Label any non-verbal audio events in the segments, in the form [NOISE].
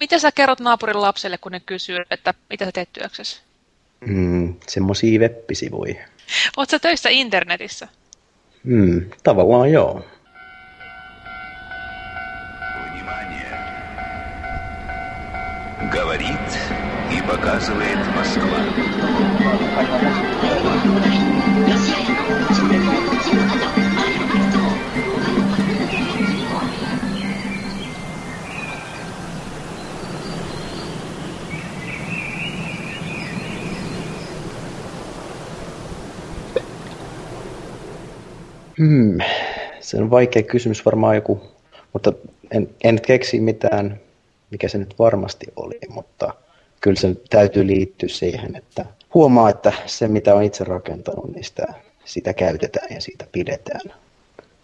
mitä sä kerrot naapurin lapselle, kun ne kysyy, että mitä sä teet työksessä? Mm, semmosia web-sivuja. Oot sä töissä internetissä? Mm, tavallaan joo. Говорит и показывает Москва. Hmm. Se on vaikea kysymys varmaan joku, mutta en, en keksi mitään, mikä se nyt varmasti oli, mutta kyllä se täytyy liittyä siihen, että huomaa, että se mitä on itse rakentanut, niin sitä, sitä käytetään ja siitä pidetään.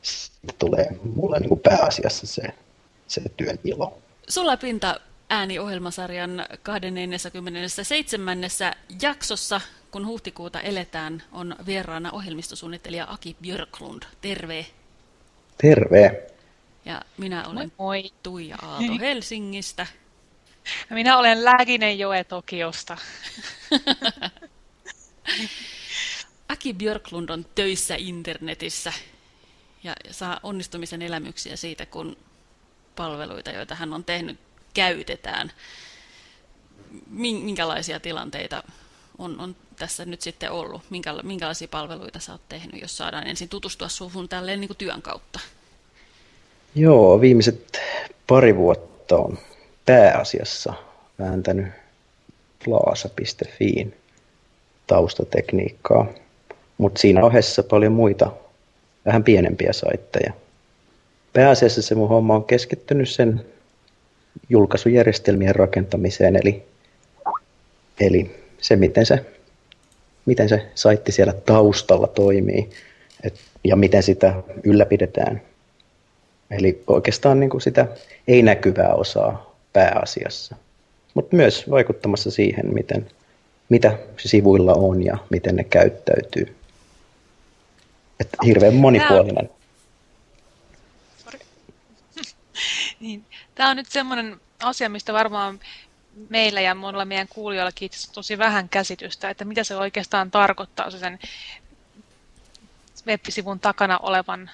Sitten tulee mulle niin kuin pääasiassa se, se työn ilo. Sulla pinta ääniohjelmasarjan 27. jaksossa, kun huhtikuuta eletään, on vieraana ohjelmistosuunnittelija Aki Björklund. Terve! Terve! Ja minä olen moi, moi. Tuija Aalto [LAUGHS] Helsingistä. Ja minä olen Läginen Joe Tokiosta. [LAUGHS] Aki Björklund on töissä internetissä ja saa onnistumisen elämyksiä siitä, kun palveluita, joita hän on tehnyt, käytetään. Minkälaisia tilanteita on, on tässä nyt sitten ollut? Minkälaisia palveluita sä oot tehnyt, jos saadaan ensin tutustua suhun tälleen niin kuin työn kautta? Joo, viimeiset pari vuotta on pääasiassa vääntänyt plaasa.fiin taustatekniikkaa, mutta siinä ohessa paljon muita vähän pienempiä saitteja. Pääasiassa se mun homma on keskittynyt sen julkaisujärjestelmien rakentamiseen, eli, eli se, miten se, miten se saitti siellä taustalla toimii et, ja miten sitä ylläpidetään. Eli oikeastaan niin kuin sitä ei-näkyvää osaa pääasiassa, mutta myös vaikuttamassa siihen, miten, mitä sivuilla on ja miten ne käyttäytyy. Että hirveän monipuolinen. [LAUGHS] niin. Tämä on nyt semmoinen asia, mistä varmaan meillä ja monella meidän kuulijoillakin itse tosi vähän käsitystä, että mitä se oikeastaan tarkoittaa se sen web-sivun takana olevan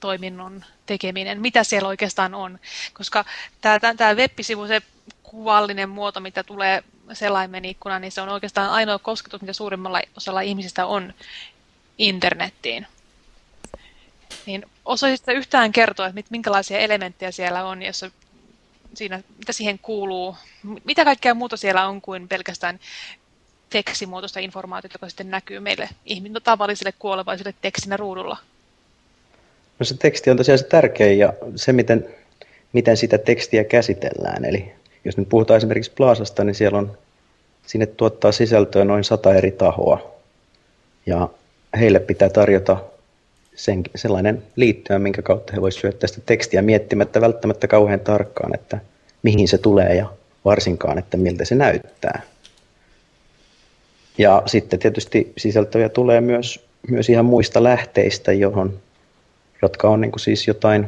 toiminnon tekeminen, mitä siellä oikeastaan on. Koska tämä, tämä, web-sivu, se kuvallinen muoto, mitä tulee selaimen ikkuna, niin se on oikeastaan ainoa kosketus, mitä suurimmalla osalla ihmisistä on internettiin. Niin osaisitko yhtään kertoa, että minkälaisia elementtejä siellä on, jossa siinä, mitä siihen kuuluu, mitä kaikkea muuta siellä on kuin pelkästään tekstimuotoista informaatiota, joka sitten näkyy meille ihminen tavallisille kuolevaisille tekstinä ruudulla? No se teksti on tosiaan se tärkein ja se, miten, miten sitä tekstiä käsitellään. Eli jos nyt puhutaan esimerkiksi Plaasasta, niin siellä on, sinne tuottaa sisältöä noin sata eri tahoa. Ja heille pitää tarjota sen, sellainen liittymä, minkä kautta he voisivat syöttää sitä tekstiä miettimättä välttämättä kauhean tarkkaan, että mihin se tulee ja varsinkaan, että miltä se näyttää. Ja sitten tietysti sisältöjä tulee myös, myös ihan muista lähteistä, johon, jotka on niin kuin siis jotain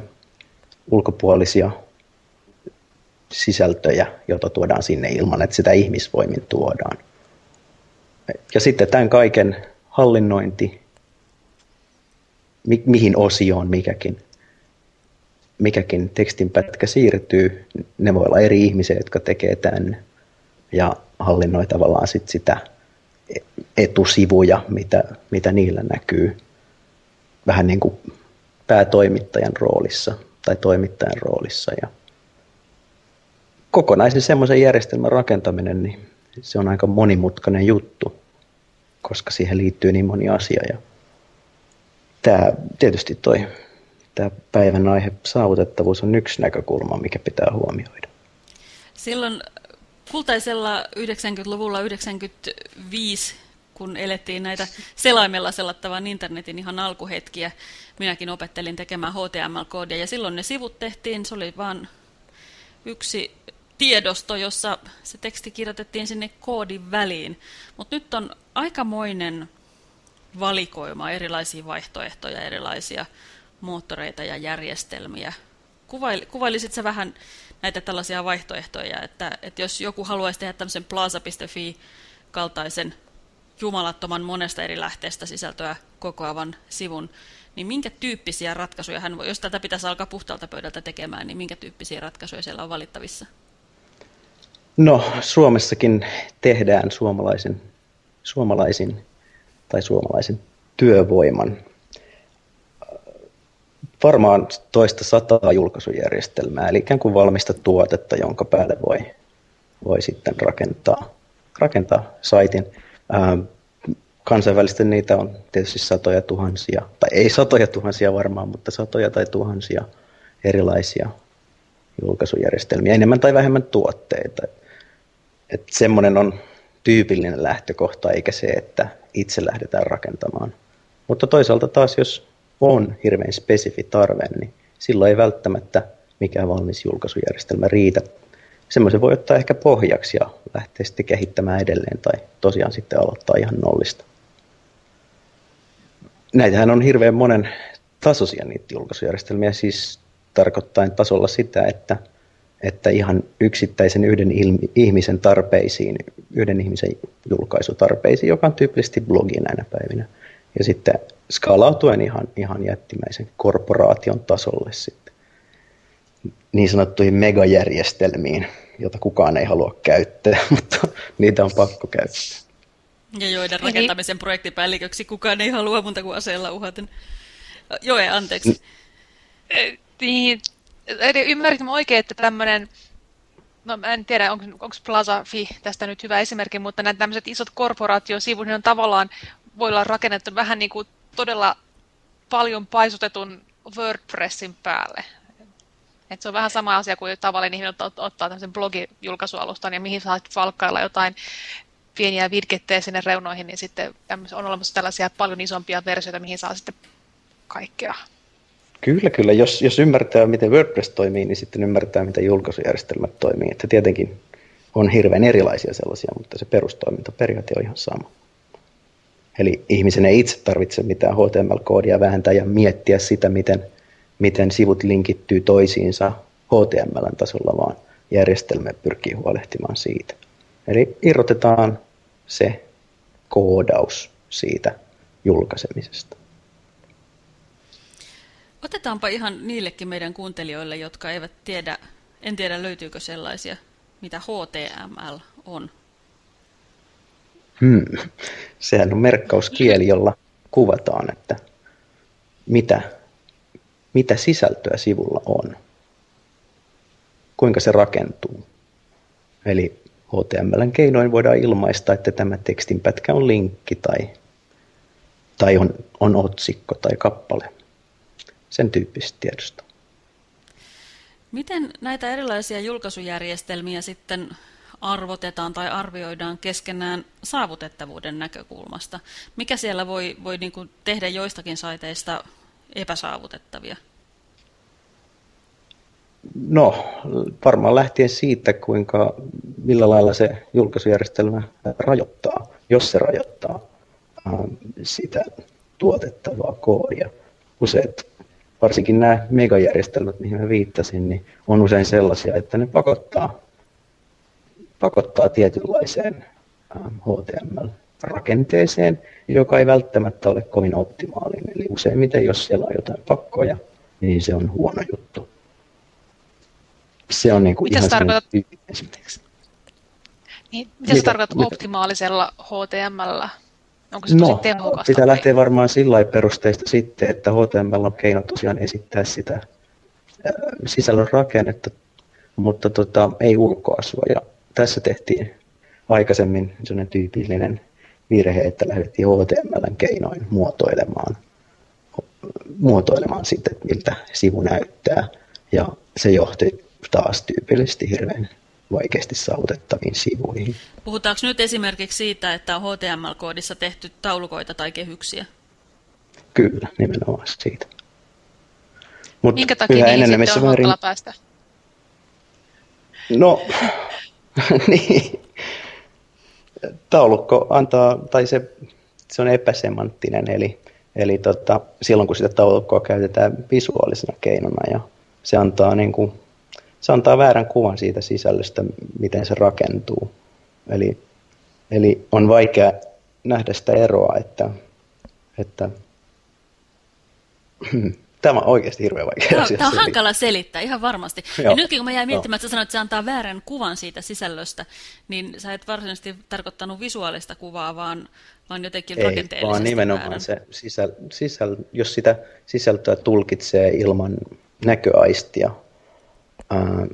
ulkopuolisia sisältöjä, joita tuodaan sinne ilman, että sitä ihmisvoimin tuodaan. Ja sitten tämän kaiken hallinnointi, mi- mihin osioon mikäkin, mikäkin tekstinpätkä siirtyy, ne voi olla eri ihmisiä, jotka tekee tämän ja hallinnoi tavallaan sit sitä etusivuja, mitä, mitä niillä näkyy vähän niin kuin päätoimittajan roolissa tai toimittajan roolissa. Ja kokonaisen semmoisen järjestelmän rakentaminen, niin se on aika monimutkainen juttu, koska siihen liittyy niin moni asia. Ja tämä tietysti toi tämä päivän aihe saavutettavuus on yksi näkökulma, mikä pitää huomioida. Silloin kultaisella 90-luvulla 95 kun elettiin näitä selaimella selattavan internetin ihan alkuhetkiä. Minäkin opettelin tekemään HTML-koodia ja silloin ne sivut tehtiin, se oli vain yksi tiedosto, jossa se teksti kirjoitettiin sinne koodin väliin. Mutta nyt on aikamoinen valikoima erilaisia vaihtoehtoja, erilaisia moottoreita ja järjestelmiä. Kuvail, kuvailisit sä vähän näitä tällaisia vaihtoehtoja, että, että jos joku haluaisi tehdä tämmöisen plaza.fi kaltaisen jumalattoman monesta eri lähteestä sisältöä kokoavan sivun, niin minkä tyyppisiä ratkaisuja hän voi, jos tätä pitäisi alkaa puhtaalta pöydältä tekemään, niin minkä tyyppisiä ratkaisuja siellä on valittavissa? No, Suomessakin tehdään suomalaisen, suomalaisin tai suomalaisen työvoiman varmaan toista sataa julkaisujärjestelmää, eli ikään kuin valmista tuotetta, jonka päälle voi, voi sitten rakentaa, rakentaa saitin. Ää, kansainvälisesti niitä on tietysti satoja tuhansia, tai ei satoja tuhansia varmaan, mutta satoja tai tuhansia erilaisia julkaisujärjestelmiä, enemmän tai vähemmän tuotteita. Et semmoinen on tyypillinen lähtökohta, eikä se, että itse lähdetään rakentamaan. Mutta toisaalta taas, jos on hirveän spesifi tarve, niin silloin ei välttämättä mikään valmis julkaisujärjestelmä riitä. Semmoisen voi ottaa ehkä pohjaksi ja lähteä sitten kehittämään edelleen tai tosiaan sitten aloittaa ihan nollista. Näitähän on hirveän monen tasoisia niitä julkaisujärjestelmiä, siis tarkoittain tasolla sitä, että, että ihan yksittäisen yhden ihmisen tarpeisiin, yhden ihmisen julkaisutarpeisiin, joka on tyypillisesti blogi näinä päivinä. Ja sitten skaalautuen ihan, ihan jättimäisen korporaation tasolle sitten niin sanottuihin megajärjestelmiin, jota kukaan ei halua käyttää, [LAUGHS] mutta niitä on pakko käyttää. Ja joiden rakentamisen projektipäälliköksi kukaan ei halua muuta kuin aseella uhaten. Joe, anteeksi. Niin, ymmärritin oikein, että tämmöinen, no en tiedä, onko, Plaza.fi tästä nyt hyvä esimerkki, mutta nämä tämmöiset isot korporaatiosivut, niin on tavallaan, voi olla rakennettu vähän niin kuin todella paljon paisutetun WordPressin päälle. Et se on vähän sama asia kuin tavallinen ihminen ottaa tämmöisen blogijulkaisualustan ja mihin saat valkkailla jotain pieniä virkettejä sinne reunoihin, niin sitten on olemassa tällaisia paljon isompia versioita, mihin saa sitten kaikkea. Kyllä, kyllä. Jos, jos ymmärtää, miten WordPress toimii, niin sitten ymmärtää, miten julkaisujärjestelmät toimii. Että tietenkin on hirveän erilaisia sellaisia, mutta se perustoimintaperiaate on ihan sama. Eli ihmisen ei itse tarvitse mitään HTML-koodia vääntää ja miettiä sitä, miten, miten sivut linkittyy toisiinsa HTML-tasolla, vaan järjestelmä pyrkii huolehtimaan siitä. Eli irrotetaan se koodaus siitä julkaisemisesta. Otetaanpa ihan niillekin meidän kuuntelijoille, jotka eivät tiedä, en tiedä löytyykö sellaisia, mitä HTML on. Hmm. Sehän on merkkauskieli, jolla kuvataan, että mitä, mitä sisältöä sivulla on. Kuinka se rakentuu. Eli HTMLn keinoin voidaan ilmaista, että tämä tekstinpätkä on linkki tai, tai on, on otsikko tai kappale. Sen tyyppistä tiedosta. Miten näitä erilaisia julkaisujärjestelmiä sitten arvotetaan tai arvioidaan keskenään saavutettavuuden näkökulmasta? Mikä siellä voi, voi niin kuin tehdä joistakin saiteista epäsaavutettavia? No, varmaan lähtien siitä, kuinka, millä lailla se julkaisujärjestelmä rajoittaa, jos se rajoittaa ähm, sitä tuotettavaa koodia. Useat, varsinkin nämä megajärjestelmät, mihin mä viittasin, niin on usein sellaisia, että ne pakottaa pakottaa tietynlaiseen HTML-rakenteeseen, joka ei välttämättä ole kovin optimaalinen. Eli useimmiten, jos siellä on jotain pakkoja, niin se on huono juttu. Se on niin kuin mitä ihan tarkoitat, niin, mitä mitä tarkoitat mitä? optimaalisella HTML? Onko se no, tehokasta? Pitää lähteä varmaan sillä perusteista sitten, että HTML on keino tosiaan esittää sitä sisällön rakennetta, mutta tota, ei ulkoasua. Ja tässä tehtiin aikaisemmin sellainen tyypillinen virhe, että lähdettiin HTMLn keinoin muotoilemaan, muotoilemaan sitten, miltä sivu näyttää. Ja se johti taas tyypillisesti hirveän vaikeasti saavutettaviin sivuihin. Puhutaanko nyt esimerkiksi siitä, että on HTML-koodissa tehty taulukoita tai kehyksiä? Kyllä, nimenomaan siitä. Mut Minkä takia niin sitten on määrin... päästä? No, [LAUGHS] niin. Taulukko antaa, tai se, se on epäsemanttinen, eli, eli tota, silloin kun sitä taulukkoa käytetään visuaalisena keinona ja se antaa niin kuin se antaa väärän kuvan siitä sisällöstä, miten se rakentuu. Eli, eli on vaikea nähdä sitä eroa, että, että [CLEARS THROAT] Tämä on oikeasti hirveän vaikea Tämä, asia tämä on selittää. hankala selittää, ihan varmasti. Joo. Ja nytkin kun mä jäin Joo. miettimään, että sä sanoit, että se antaa väärän kuvan siitä sisällöstä, niin sä et varsinaisesti tarkoittanut visuaalista kuvaa, vaan, vaan jotenkin Ei, rakenteellisesti vaan nimenomaan väärän. se sisäl, sisäl, jos sitä sisältöä tulkitsee ilman näköaistia, ää,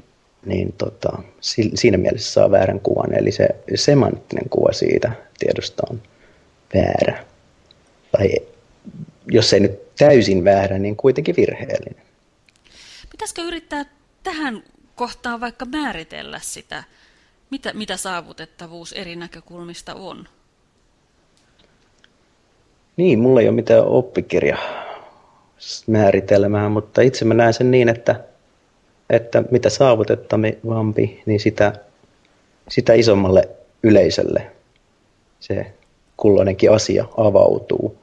niin tota, si, siinä mielessä saa väärän kuvan. Eli se semanttinen kuva siitä tiedosta on väärä. Tai jos ei nyt täysin väärä, niin kuitenkin virheellinen. Pitäisikö yrittää tähän kohtaan vaikka määritellä sitä, mitä, mitä saavutettavuus eri näkökulmista on? Niin, mulla ei ole mitään oppikirja määritelmää, mutta itse mä näen sen niin, että, että mitä saavutettavampi, niin sitä, sitä isommalle yleisölle se kulloinenkin asia avautuu.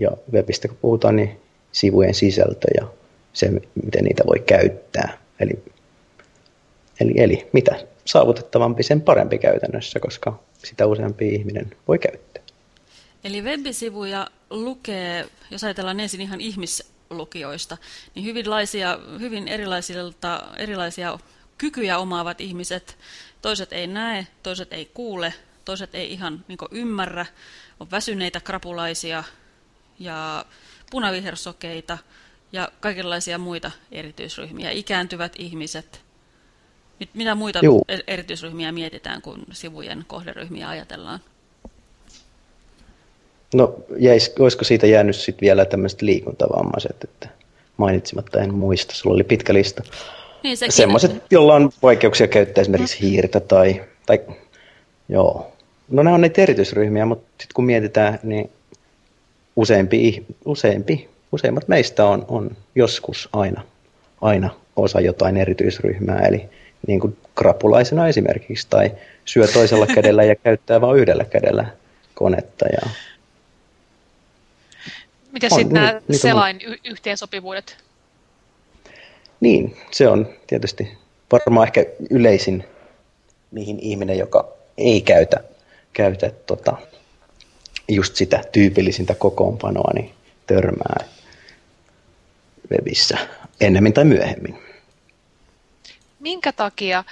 Ja webistä kun puhutaan, niin sivujen sisältö ja se, miten niitä voi käyttää. Eli, eli, eli mitä saavutettavampi, sen parempi käytännössä, koska sitä useampi ihminen voi käyttää. Eli web-sivuja lukee, jos ajatellaan ensin ihan ihmislukijoista, niin hyvinlaisia, hyvin erilaisilta, erilaisia kykyjä omaavat ihmiset. Toiset ei näe, toiset ei kuule, toiset ei ihan niin ymmärrä, on väsyneitä krapulaisia ja punavihersokeita ja kaikenlaisia muita erityisryhmiä, ikääntyvät ihmiset. Mit- Mitä muita Juu. er- erityisryhmiä mietitään, kun sivujen kohderyhmiä ajatellaan? No, jäis, olisiko siitä jäänyt sitten vielä tämmöiset liikuntavammaiset, että mainitsimatta en muista, sulla oli pitkä lista. Niin, sekin. Semmoiset, joilla on vaikeuksia käyttää esimerkiksi hiirtä tai, tai joo. No nämä on näitä erityisryhmiä, mutta sitten kun mietitään, niin useampi, useampi, useimmat meistä on, on joskus aina, aina osa jotain erityisryhmää, eli niin kuin krapulaisena esimerkiksi, tai syö toisella [LAUGHS] kädellä ja käyttää vain yhdellä kädellä konetta. Ja... Miten sitten nämä niin- niitä on- selain y- yhteensopivuudet? Niin, se on tietysti varmaan ehkä yleisin, mihin ihminen, joka ei käytä, käytä tota, just sitä tyypillisintä kokoonpanoa, niin törmää webissä ennemmin tai myöhemmin. Minkä takia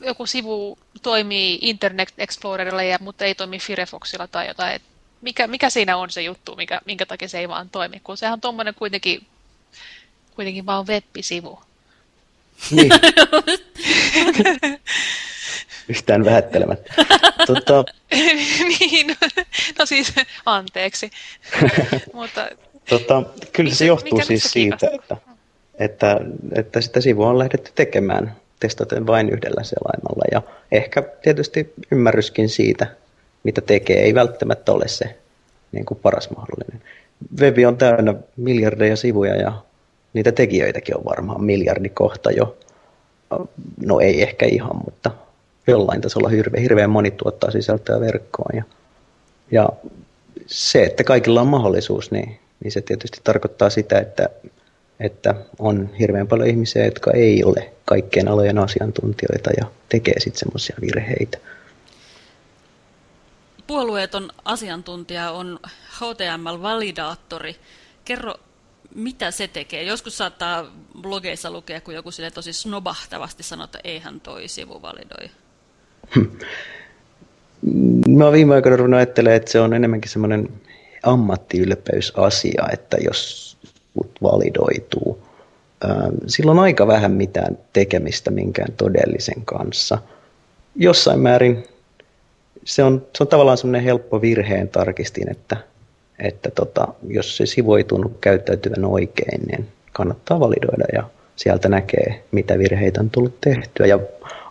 joku sivu toimii Internet Explorerilla, mutta ei toimi Firefoxilla tai jotain? Mikä, mikä siinä on se juttu, mikä, minkä takia se ei vaan toimi? Kun sehän on tuommoinen kuitenkin, kuitenkin vaan web-sivu. Niin. [LAUGHS] Yhtään vähättelemättä. Tota, [LAUGHS] niin, no siis anteeksi. [LAUGHS] mutta tota, kyllä se johtuu siis siitä, että, että, että sitä sivua on lähdetty tekemään testaten vain yhdellä selaimella. Ja ehkä tietysti ymmärryskin siitä, mitä tekee, ei välttämättä ole se niin kuin paras mahdollinen. Webi on täynnä miljardeja sivuja ja niitä tekijöitäkin on varmaan miljardi kohta jo. No ei ehkä ihan, mutta jollain tasolla hirveän, hirveän moni tuottaa sisältöä verkkoon. Ja, ja se, että kaikilla on mahdollisuus, niin, niin se tietysti tarkoittaa sitä, että, että on hirveän paljon ihmisiä, jotka ei ole kaikkien alojen asiantuntijoita ja tekee sitten semmoisia virheitä. Puolueeton asiantuntija on HTML-validaattori. Kerro, mitä se tekee? Joskus saattaa blogeissa lukea, kun joku sille tosi snobahtavasti sanoo, että eihän toi sivu validoi. [LAUGHS] Mä oon viime aikoina ruvennut ajattelemaan, että se on enemmänkin semmoinen ammattiylpeysasia, että jos sivut validoituu, ää, sillä on aika vähän mitään tekemistä minkään todellisen kanssa. Jossain määrin se on, se on tavallaan semmoinen helppo virheen tarkistin, että, että tota, jos se sivu ei tunnu käyttäytyvän oikein, niin kannattaa validoida ja sieltä näkee, mitä virheitä on tullut tehtyä. Ja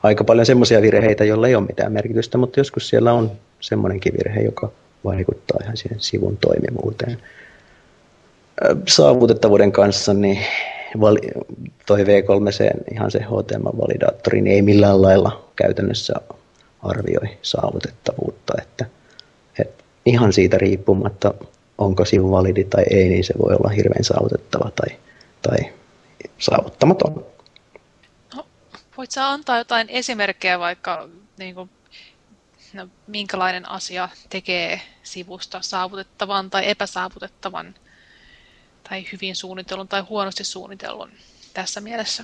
aika paljon semmoisia virheitä, joilla ei ole mitään merkitystä, mutta joskus siellä on semmoinenkin virhe, joka vaikuttaa ihan siihen sivun toimivuuteen. Saavutettavuuden kanssa niin vali- toi V3C, ihan se HTML-validaattori, niin ei millään lailla käytännössä arvioi saavutettavuutta, että, että ihan siitä riippumatta, onko sivu validi tai ei, niin se voi olla hirveän saavutettava tai, tai saavuttamaton. no, Voit sä antaa jotain esimerkkejä vaikka, niin kuin, no, minkälainen asia tekee sivusta saavutettavan tai epäsaavutettavan tai hyvin suunnitellun tai huonosti suunnitellun tässä mielessä?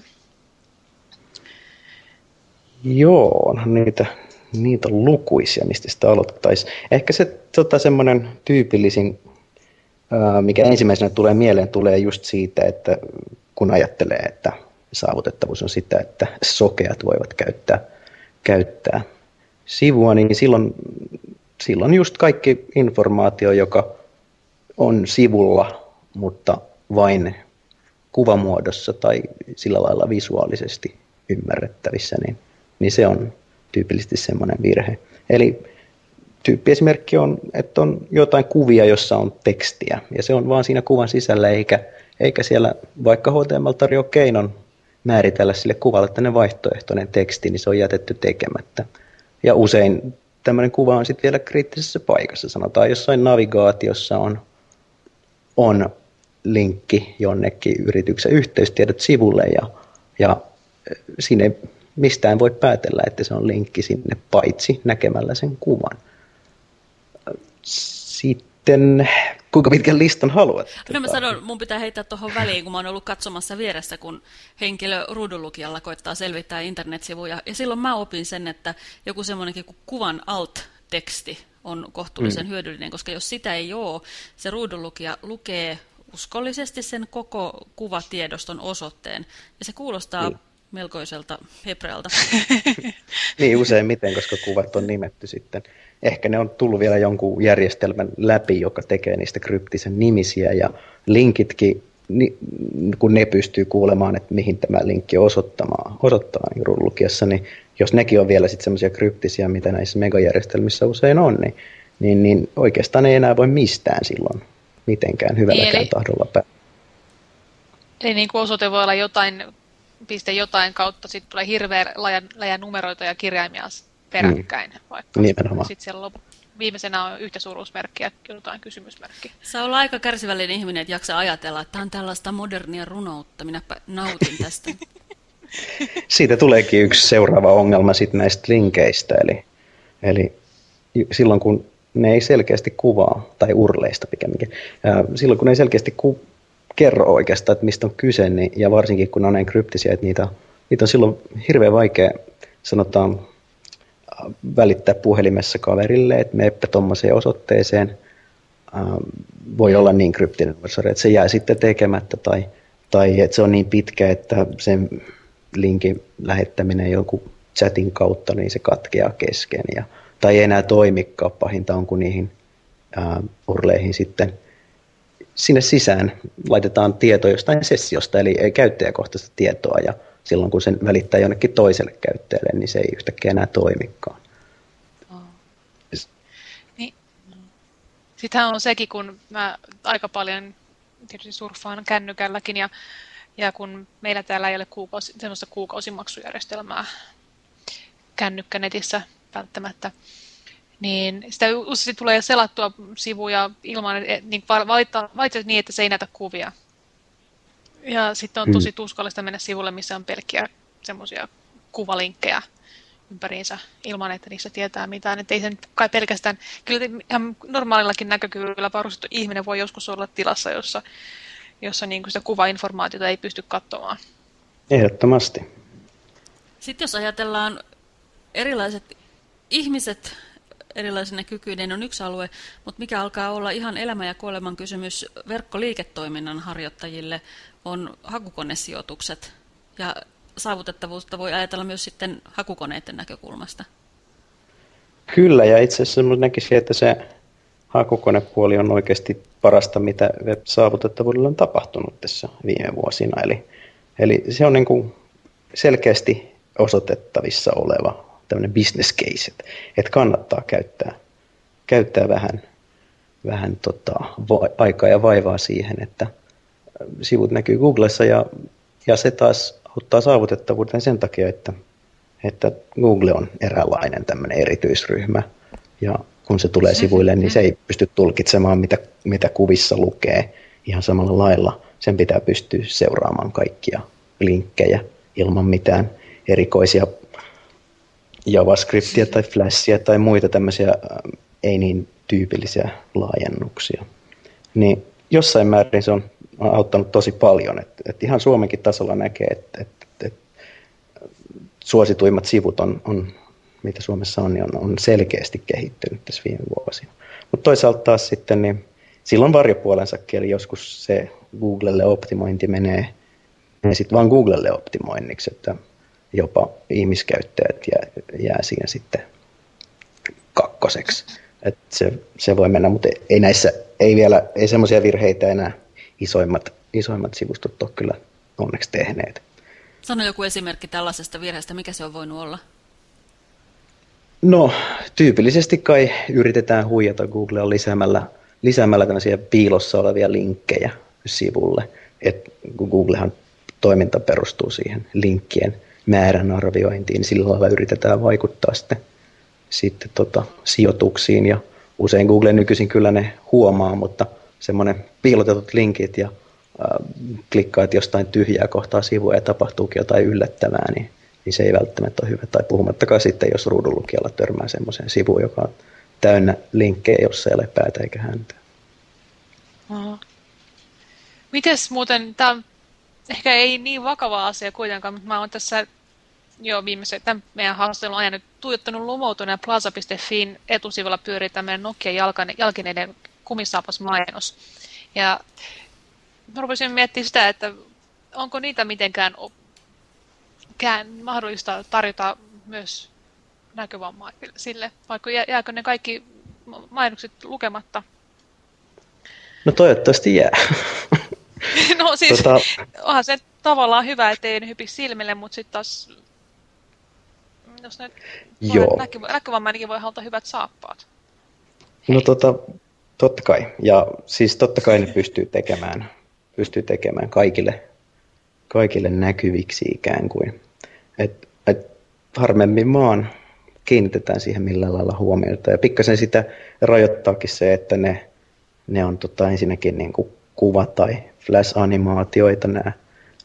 Joo, no niitä, niitä on lukuisia, mistä sitä aloittaisi. Ehkä se tota, semmoinen tyypillisin, mikä ensimmäisenä tulee mieleen, tulee just siitä, että kun ajattelee, että saavutettavuus on sitä, että sokeat voivat käyttää, käyttää sivua, niin silloin, silloin just kaikki informaatio, joka on sivulla, mutta vain kuvamuodossa tai sillä lailla visuaalisesti ymmärrettävissä, niin, niin se on tyypillisesti semmoinen virhe. Eli tyyppiesimerkki on, että on jotain kuvia, jossa on tekstiä, ja se on vaan siinä kuvan sisällä, eikä, eikä siellä, vaikka HTML tarjoaa keinon määritellä sille kuvalle tänne vaihtoehtoinen teksti, niin se on jätetty tekemättä. Ja usein tämmöinen kuva on sitten vielä kriittisessä paikassa. Sanotaan jossain navigaatiossa on, on linkki jonnekin yrityksen yhteystiedot sivulle ja, ja sinne mistään voi päätellä, että se on linkki sinne paitsi näkemällä sen kuvan. Sitten kuinka pitkän listan haluat? No mä sanon, mun pitää heittää tuohon väliin, kun mä oon ollut katsomassa vieressä, kun henkilö ruudunlukijalla koittaa selvittää internetsivuja. Ja silloin mä opin sen, että joku semmoinenkin kuin kuvan alt-teksti on kohtuullisen mm. hyödyllinen, koska jos sitä ei ole, se ruudunlukija lukee uskollisesti sen koko kuvatiedoston osoitteen. Ja se kuulostaa niin. Melkoiselta hebrealta. [LAUGHS] niin useimmiten, koska kuvat on nimetty sitten ehkä ne on tullut vielä jonkun järjestelmän läpi, joka tekee niistä kryptisen nimisiä ja linkitkin, kun ne pystyy kuulemaan, että mihin tämä linkki osoittamaan, osoittaa niin rullukiassa, niin jos nekin on vielä sitten semmoisia kryptisiä, mitä näissä megajärjestelmissä usein on, niin, niin, niin oikeastaan ei enää voi mistään silloin mitenkään hyvälläkään eli, tahdolla päin. Eli niin kuin osoite voi olla jotain, piste jotain kautta, sitten tulee hirveä läjä numeroita ja kirjaimia peräkkäin. Mm. Vaikka Nimenomaan. Sitten siellä lop- viimeisenä on yhtä suuruusmerkkiä ja jotain kysymysmerkkiä. Sä on aika kärsivällinen ihminen, että jaksa ajatella, että tämä on tällaista modernia runoutta. Minä nautin tästä. [LAUGHS] Siitä tuleekin yksi seuraava ongelma sitten näistä linkeistä. Eli, eli silloin kun ne ei selkeästi kuvaa, tai urleista pikemminkin, silloin kun ne ei selkeästi ku, kerro oikeastaan, että mistä on kyse, niin, ja varsinkin kun on näin kryptisiä, että niitä, niitä on silloin hirveän vaikea, sanotaan, välittää puhelimessa kaverille, että meepä tuommoiseen osoitteeseen. voi olla niin kryptinen että se jää sitten tekemättä tai, tai että se on niin pitkä, että sen linkin lähettäminen joku chatin kautta, niin se katkeaa kesken ja, tai ei enää toimikaan. Pahinta on, kun niihin ää, urleihin sitten sinne sisään laitetaan tieto jostain sessiosta, eli käyttäjäkohtaista tietoa, ja silloin kun sen välittää jonnekin toiselle käyttäjälle, niin se ei yhtäkkiä enää toimikaan. Niin. Sitähän on sekin, kun mä aika paljon tietysti surffaan kännykälläkin, ja, ja kun meillä täällä ei ole kuukausi, sellaista kuukausimaksujärjestelmää kännykkänetissä välttämättä, niin sitä useasti tulee selattua sivuja ilman, niin valittaa, niin, että se ei näytä kuvia. Ja sitten on tosi mm. tuskallista mennä sivulle, missä on pelkkiä semmoisia kuvalinkkejä ympäriinsä ilman, että niissä tietää mitään. Että ei se nyt kai pelkästään, kyllä ihan normaalillakin näkökyvyllä varustettu ihminen voi joskus olla tilassa, jossa, jossa niin sitä kuvainformaatiota ei pysty katsomaan. Ehdottomasti. Sitten jos ajatellaan erilaiset ihmiset erilaisina kykyinen on yksi alue, mutta mikä alkaa olla ihan elämän ja kuoleman kysymys verkkoliiketoiminnan harjoittajille on hakukonesijoitukset. Ja saavutettavuutta voi ajatella myös sitten hakukoneiden näkökulmasta. Kyllä, ja itse asiassa näkisin, että se hakukonepuoli on oikeasti parasta, mitä web-saavutettavuudella on tapahtunut tässä viime vuosina. Eli, eli se on niin kuin selkeästi osoitettavissa oleva tämmöinen business case, että, kannattaa käyttää, käyttää vähän, vähän tota, va- aikaa ja vaivaa siihen, että sivut näkyy Googlessa ja, ja se taas auttaa saavutettavuuteen sen takia, että, että Google on eräänlainen tämmöinen erityisryhmä ja kun se tulee sivuille, niin se ei pysty tulkitsemaan, mitä, mitä kuvissa lukee ihan samalla lailla. Sen pitää pystyä seuraamaan kaikkia linkkejä ilman mitään erikoisia JavaScriptia tai Flashia tai muita tämmöisiä äh, ei niin tyypillisiä laajennuksia. Niin jossain määrin se on auttanut tosi paljon. että et ihan Suomenkin tasolla näkee, että et, et suosituimmat sivut on, on, mitä Suomessa on, niin on, on selkeästi kehittynyt tässä viime vuosina. Mutta toisaalta taas sitten, niin silloin varjopuolensakin, eli joskus se Googlelle optimointi menee, menee sitten vaan Googlelle optimoinniksi, että jopa ihmiskäyttäjät jää, jää siinä sitten kakkoseksi. Et se, se voi mennä, mutta ei näissä, ei vielä, ei semmoisia virheitä enää isoimmat, isoimmat sivustot ole kyllä onneksi tehneet. Sano joku esimerkki tällaisesta virheestä, mikä se on voinut olla? No, tyypillisesti kai yritetään huijata Googlea lisäämällä, lisäämällä tämmöisiä piilossa olevia linkkejä sivulle. Et Googlehan toiminta perustuu siihen linkkien määrän arviointiin, niin sillä lailla yritetään vaikuttaa sitten, sitten tota, sijoituksiin ja usein Google nykyisin kyllä ne huomaa, mutta semmoinen piilotetut linkit ja äh, klikkaat jostain tyhjää kohtaa sivua ja tapahtuukin jotain yllättävää, niin, niin se ei välttämättä ole hyvä. Tai puhumattakaan sitten, jos ruudunlukijalla törmää semmoiseen sivuun, joka on täynnä linkkejä, jossa ei ole päätä eikä häntä. Mites muuten, tämä ehkä ei niin vakava asia kuitenkaan, mutta mä oon tässä jo viimeisen, tämän meidän haastattelun ajan nyt tuijottanut lumoutuneen ja plaza.fiin etusivulla pyörii tämmöinen Nokia jalkineiden kumisaapas mainos. Ja mä rupesin miettimään sitä, että onko niitä mitenkään kään mahdollista tarjota myös näkövammaisille, vaikka jääkö ne kaikki mainokset lukematta? No toivottavasti jää. [LAUGHS] [LAUGHS] no siis, tota... onhan se tavallaan hyvä, ettei ne hypi silmille, mutta sitten taas, jos ne Joo. näkövammainenkin voi haluta hyvät saappaat. No tota, totta kai. Ja siis totta kai ne pystyy tekemään, pystyy tekemään kaikille, kaikille näkyviksi ikään kuin. Et, et harvemmin vaan kiinnitetään siihen millä lailla huomiota. Ja pikkasen sitä rajoittaakin se, että ne, ne on tota ensinnäkin niin kuin kuva- tai flash-animaatioita nämä,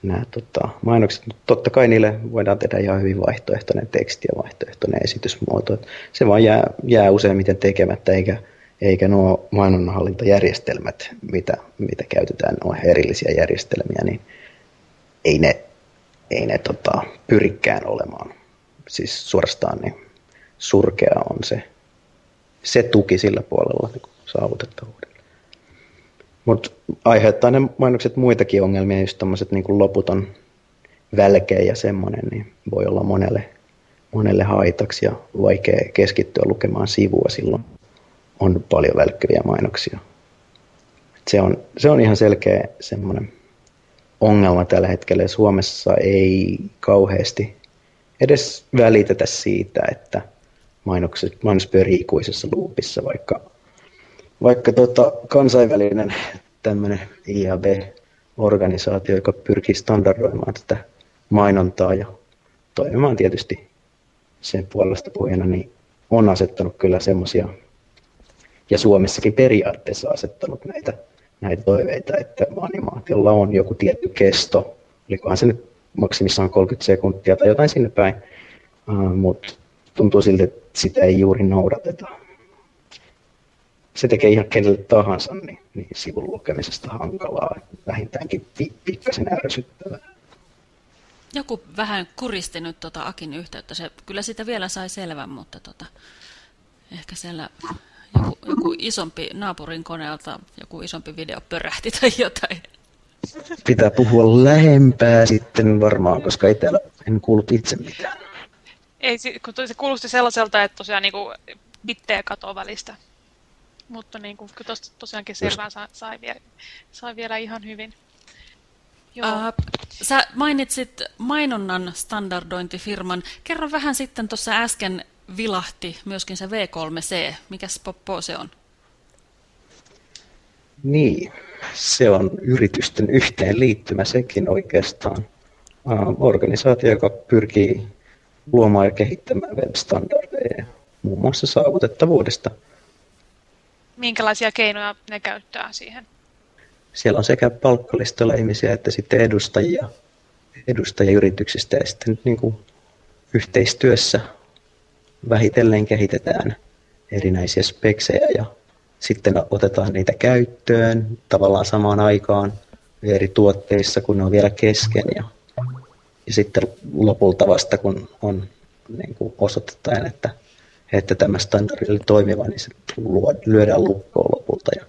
nämä tota, mainokset. Mutta totta kai niille voidaan tehdä ihan hyvin vaihtoehtoinen teksti ja vaihtoehtoinen esitysmuoto. Et se vaan jää, jää useimmiten tekemättä, eikä, eikä nuo mainonnanhallintajärjestelmät, mitä, mitä käytetään, nuo erillisiä järjestelmiä, niin ei ne, ei ne tota, pyrikään olemaan. Siis suorastaan niin surkea on se, se tuki sillä puolella niin saavutettavuudella. Mutta aiheuttaa ne mainokset muitakin ongelmia, just tämmöiset niin loputon välkeä ja semmoinen, niin voi olla monelle, monelle haitaksi ja vaikea keskittyä lukemaan sivua silloin. On paljon välkkyviä mainoksia. se on, se on ihan selkeä semmoinen ongelma tällä hetkellä. Suomessa ei kauheasti edes välitetä siitä, että mainokset, mainos pyörii ikuisessa luupissa, vaikka vaikka tota, kansainvälinen tämmöinen IAB-organisaatio, joka pyrkii standardoimaan tätä mainontaa ja toimimaan tietysti sen puolesta puhujana, niin on asettanut kyllä semmoisia, ja Suomessakin periaatteessa asettanut näitä, näitä toiveita, että animaatiolla on joku tietty kesto, olikohan se nyt maksimissaan 30 sekuntia tai jotain sinne päin, uh, mutta tuntuu siltä, että sitä ei juuri noudateta se tekee ihan kenelle tahansa niin, niin sivun lukemisesta hankalaa, vähintäänkin pikkasen ärsyttävää. Joku vähän kuristi nyt tota Akin yhteyttä. Se kyllä sitä vielä sai selvän, mutta tota, ehkä siellä joku, joku isompi naapurin koneelta, joku isompi video pörähti tai jotain. Pitää puhua lähempää sitten varmaan, koska ei täällä en kuullut itse mitään. Ei, kun se kuulosti sellaiselta, että tosiaan niin bittejä katoaa välistä. Mutta niin kuin, tosta tosiaankin selvää sai, sai, vielä, sai vielä ihan hyvin. Joo. Uh, sä mainitsit mainonnan standardointifirman. Kerro vähän sitten tuossa äsken vilahti myöskin se V3C. Mikäs poppo se on? Niin, se on yritysten yhteenliittymä sekin oikeastaan. Uh, organisaatio, joka pyrkii luomaan ja kehittämään web-standardeja muun muassa saavutettavuudesta – minkälaisia keinoja ne käyttää siihen? Siellä on sekä palkkalistoilla ihmisiä että sitten edustajia, edustajia yrityksistä ja sitten niin kuin yhteistyössä vähitellen kehitetään erinäisiä speksejä ja sitten otetaan niitä käyttöön tavallaan samaan aikaan eri tuotteissa, kun ne on vielä kesken. Ja, ja sitten lopulta vasta, kun on niin kuin osoitetaan, että, että tämä standardi oli toimiva, niin se lyödään lukkoon lopulta. Ja,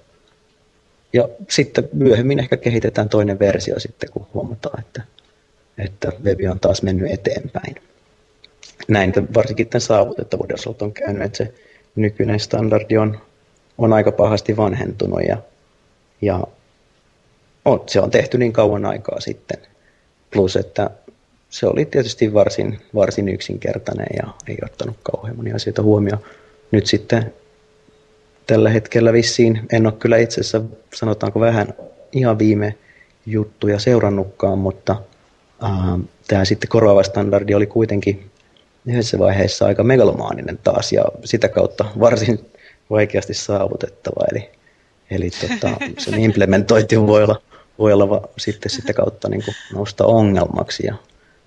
ja sitten myöhemmin ehkä kehitetään toinen versio sitten, kun huomataan, että, että webi on taas mennyt eteenpäin. Näin varsinkin tämän saavutettavuuden osalta on käynyt, että se nykyinen standardi on, on aika pahasti vanhentunut ja, ja on, se on tehty niin kauan aikaa sitten. Plus, että se oli tietysti varsin, varsin yksinkertainen ja ei ottanut kauhean monia asioita huomioon. Nyt sitten tällä hetkellä vissiin, en ole kyllä itse asiassa, sanotaanko vähän ihan viime juttuja seurannutkaan, mutta äh, tämä sitten korvaava standardi oli kuitenkin yhdessä vaiheessa aika megalomaaninen taas ja sitä kautta varsin vaikeasti saavutettava. Eli, eli tota, [LAUGHS] sen implementointi voi olla, voi olla sitten sitä kautta niin kuin nousta ongelmaksi ja,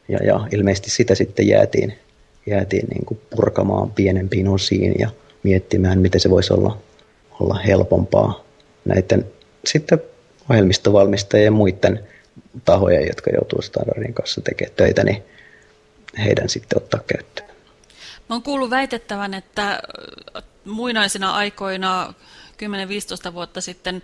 ja, ja ilmeisesti sitä sitten jäätiin, jäätiin niin kuin purkamaan pienempiin osiin ja miettimään, miten se voisi olla, olla helpompaa näiden sitten ohjelmistovalmistajien ja muiden tahojen, jotka joutuu standardin kanssa tekemään töitä, niin heidän sitten ottaa käyttöön. Mä oon kuullut väitettävän, että muinaisina aikoina 10-15 vuotta sitten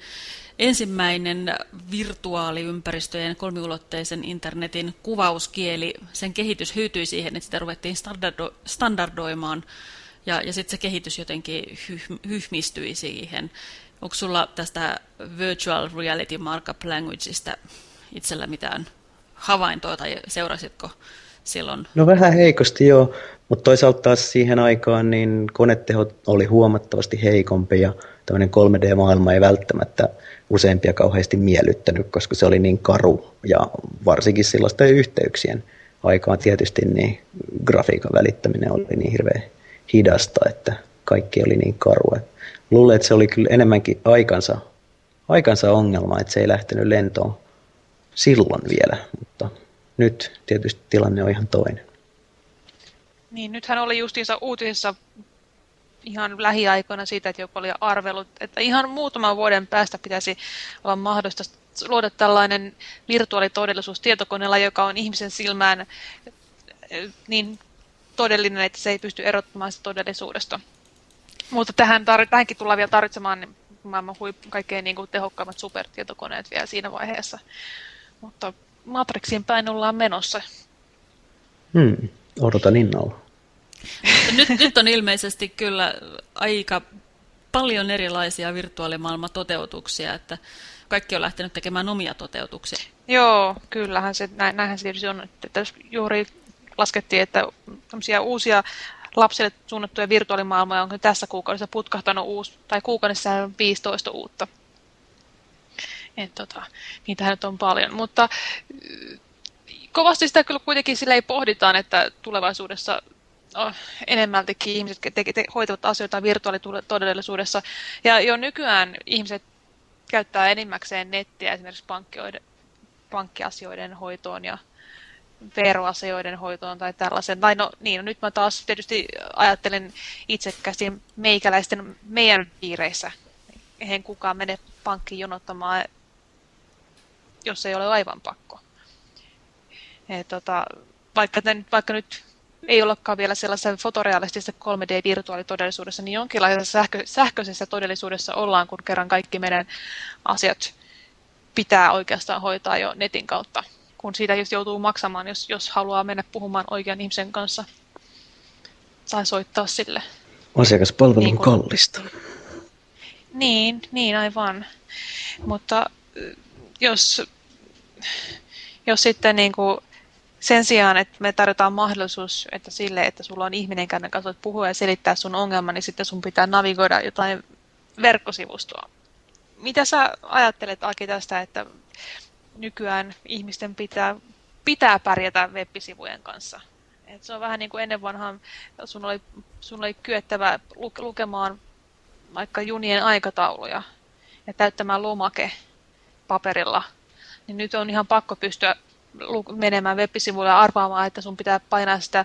ensimmäinen virtuaaliympäristöjen kolmiulotteisen internetin kuvauskieli, sen kehitys hyytyi siihen, että sitä ruvettiin standardo standardoimaan ja, ja sitten se kehitys jotenkin hyh hyhmistyi siihen. Onko sulla tästä Virtual Reality Markup Languageista itsellä mitään havaintoa tai seurasitko silloin? No vähän heikosti joo, mutta toisaalta taas siihen aikaan niin koneteho oli huomattavasti heikompi ja tämmöinen 3D-maailma ei välttämättä useampia kauheasti miellyttänyt, koska se oli niin karu ja varsinkin silloisten yhteyksien aikaan tietysti niin grafiikan välittäminen oli niin hirveän hidasta, että kaikki oli niin karua. Luulen, että se oli kyllä enemmänkin aikansa, aikansa ongelma, että se ei lähtenyt lentoon silloin vielä, mutta nyt tietysti tilanne on ihan toinen. Niin, nythän oli justiinsa uutisissa ihan lähiaikoina siitä, että joku oli arvellut, että ihan muutaman vuoden päästä pitäisi olla mahdollista luoda tällainen virtuaalitodellisuus tietokoneella, joka on ihmisen silmään eh, niin todellinen, että se ei pysty erottamaan sitä todellisuudesta. Mutta tähän tähänkin tullaan vielä tarvitsemaan maailman kaikkein niin kuin tehokkaimmat supertietokoneet vielä siinä vaiheessa. Mutta Matrixin päin ollaan menossa. Hmm, odotan innolla. nyt, nyt on ilmeisesti kyllä aika paljon erilaisia virtuaalimaailmatoteutuksia, että kaikki on lähtenyt tekemään omia toteutuksia. Joo, kyllähän se, näin, näinhän se tietysti on. Että juuri laskettiin, että uusia lapsille suunnattuja virtuaalimaailmoja on tässä kuukaudessa putkahtanut uusi, tai kuukaudessa on 15 uutta. Et, tota, niitähän nyt on paljon, mutta kovasti sitä kyllä kuitenkin sillä ei pohditaan, että tulevaisuudessa oh, enemmältikin ihmiset te, te, hoitavat asioita virtuaalitodellisuudessa. Ja jo nykyään ihmiset käyttää enimmäkseen nettiä esimerkiksi pankkiasioiden hoitoon ja veroasioiden hoitoon tai tällaisen. Tai no niin, no, nyt mä taas tietysti ajattelen itsekästi meikäläisten meidän piireissä. Eihän kukaan mene pankkiin jonottamaan, jos ei ole aivan pakko. Et, tota, vaikka, nyt, vaikka nyt ei olekaan vielä sellaisessa fotorealistisessa 3D-virtuaalitodellisuudessa, niin jonkinlaisessa sähkö, sähköisessä todellisuudessa ollaan, kun kerran kaikki meidän asiat pitää oikeastaan hoitaa jo netin kautta, kun siitä just joutuu maksamaan, jos, jos haluaa mennä puhumaan oikean ihmisen kanssa tai soittaa sille. Asiakaspalvelu niin kun... kallista. Niin, niin aivan. Mutta jos, jos sitten niin kuin sen sijaan, että me tarjotaan mahdollisuus, että sille, että sulla on ihminen, kenen kanssa puhua ja selittää sun ongelma, niin sitten sun pitää navigoida jotain verkkosivustoa. Mitä sä ajattelet, Aki, tästä, että nykyään ihmisten pitää, pitää pärjätä web-sivujen kanssa? Et se on vähän niin kuin ennen vanhaan, sun oli, sun oli kyettävä lukemaan vaikka junien aikatauluja ja täyttämään lomake paperilla, niin nyt on ihan pakko pystyä menemään web-sivuille ja arvaamaan, että sun pitää painaa sitä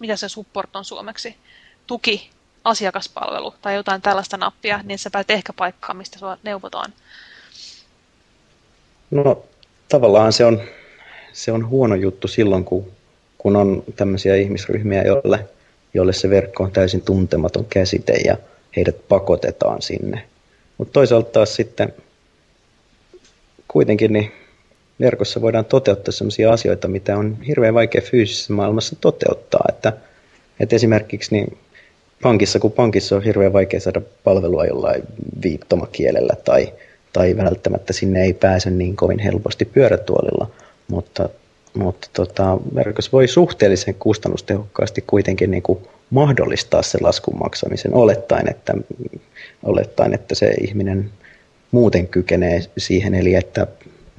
mitä se support on suomeksi, tuki, asiakaspalvelu tai jotain tällaista nappia, niin sä päät ehkä paikkaan, mistä sua neuvotaan. No tavallaan se on, se on huono juttu silloin, kun, kun on tämmöisiä ihmisryhmiä, joille, joille se verkko on täysin tuntematon käsite ja heidät pakotetaan sinne. Mutta toisaalta taas sitten kuitenkin niin verkossa voidaan toteuttaa sellaisia asioita, mitä on hirveän vaikea fyysisessä maailmassa toteuttaa. Että, että esimerkiksi niin pankissa, kun pankissa on hirveän vaikea saada palvelua jollain viittomakielellä tai, tai välttämättä sinne ei pääse niin kovin helposti pyörätuolilla, mutta, mutta tota, verkossa voi suhteellisen kustannustehokkaasti kuitenkin niin kuin mahdollistaa se laskun maksamisen olettaen että, olettaen, että se ihminen muuten kykenee siihen, eli että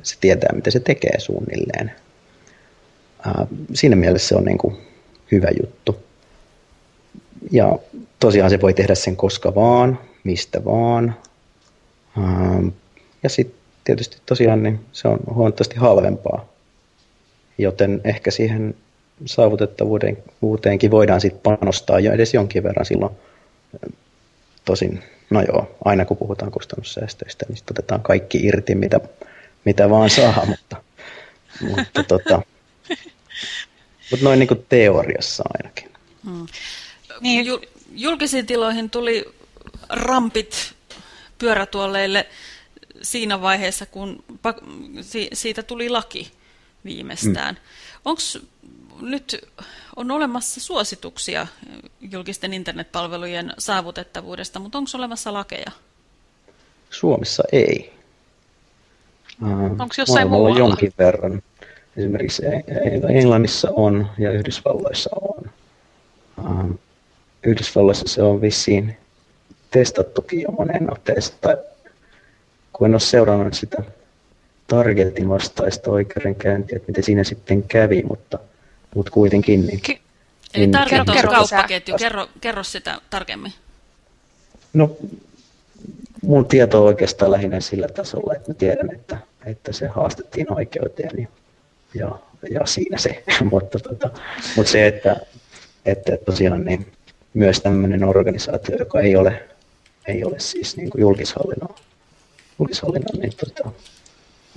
se tietää, mitä se tekee suunnilleen. Siinä mielessä se on niin kuin hyvä juttu. Ja tosiaan se voi tehdä sen koska vaan, mistä vaan. Ja sitten tietysti tosiaan niin se on huomattavasti halvempaa. Joten ehkä siihen saavutettavuuteenkin voidaan sitten panostaa jo edes jonkin verran silloin. Tosin, no joo, aina kun puhutaan kustannussäästöistä, niin otetaan kaikki irti, mitä, mitä vaan saa, [LAUGHS] mutta, mutta, tota, mutta noin niin kuin teoriassa ainakin. Hmm. Niin, julkisiin tiloihin tuli rampit pyörätuolleille siinä vaiheessa, kun siitä tuli laki viimeistään. Mm. Onko nyt on olemassa suosituksia julkisten internetpalvelujen saavutettavuudesta, mutta onko olemassa lakeja? Suomessa ei. Onko jossain muualla? jonkin verran. Esimerkiksi Englannissa on ja Yhdysvalloissa on. Yhdysvalloissa se on vissiin testattukin jo monen otteeseen, tai kun en ole seurannut sitä Targetin vastaista oikeudenkäyntiä, että miten siinä sitten kävi, mutta, mutta kuitenkin. Niin, Ki- Eli niin, Target on kauppaketju, kerro, kerro sitä tarkemmin. No, mun tieto on oikeastaan lähinnä sillä tasolla, että mä tiedän, että, että se haastettiin oikeuteen ja, ja, ja siinä se. [LAUGHS] mutta, tota, mutta se, että, että tosiaan niin myös tämmöinen organisaatio, joka ei ole, ei ole siis niin kuin julkishallinnon, julkishallinnon niin tota,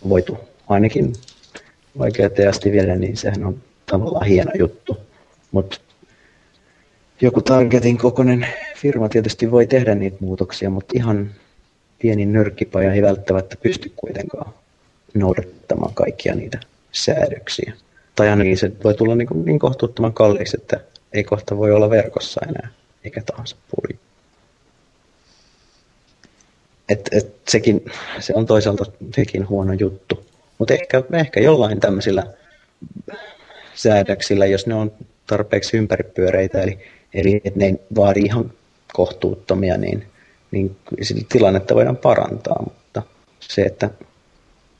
voitu ainakin vaikeasti asti vielä, niin sehän on tavallaan hieno juttu. Mutta joku Targetin kokoinen firma tietysti voi tehdä niitä muutoksia, mutta ihan pieni nyrkkipaja ei välttämättä pysty kuitenkaan noudattamaan kaikkia niitä säädöksiä. Tai ainakin se voi tulla niin, niin kohtuuttoman kalliiksi, että ei kohta voi olla verkossa enää eikä tahansa puri. Et, et sekin, se on toisaalta sekin huono juttu. Mutta ehkä, ehkä jollain tämmöisillä säädöksillä, jos ne on tarpeeksi ympäripyöreitä, eli, eli että ne ei vaadi ihan kohtuuttomia, niin, niin tilannetta voidaan parantaa, mutta se, että,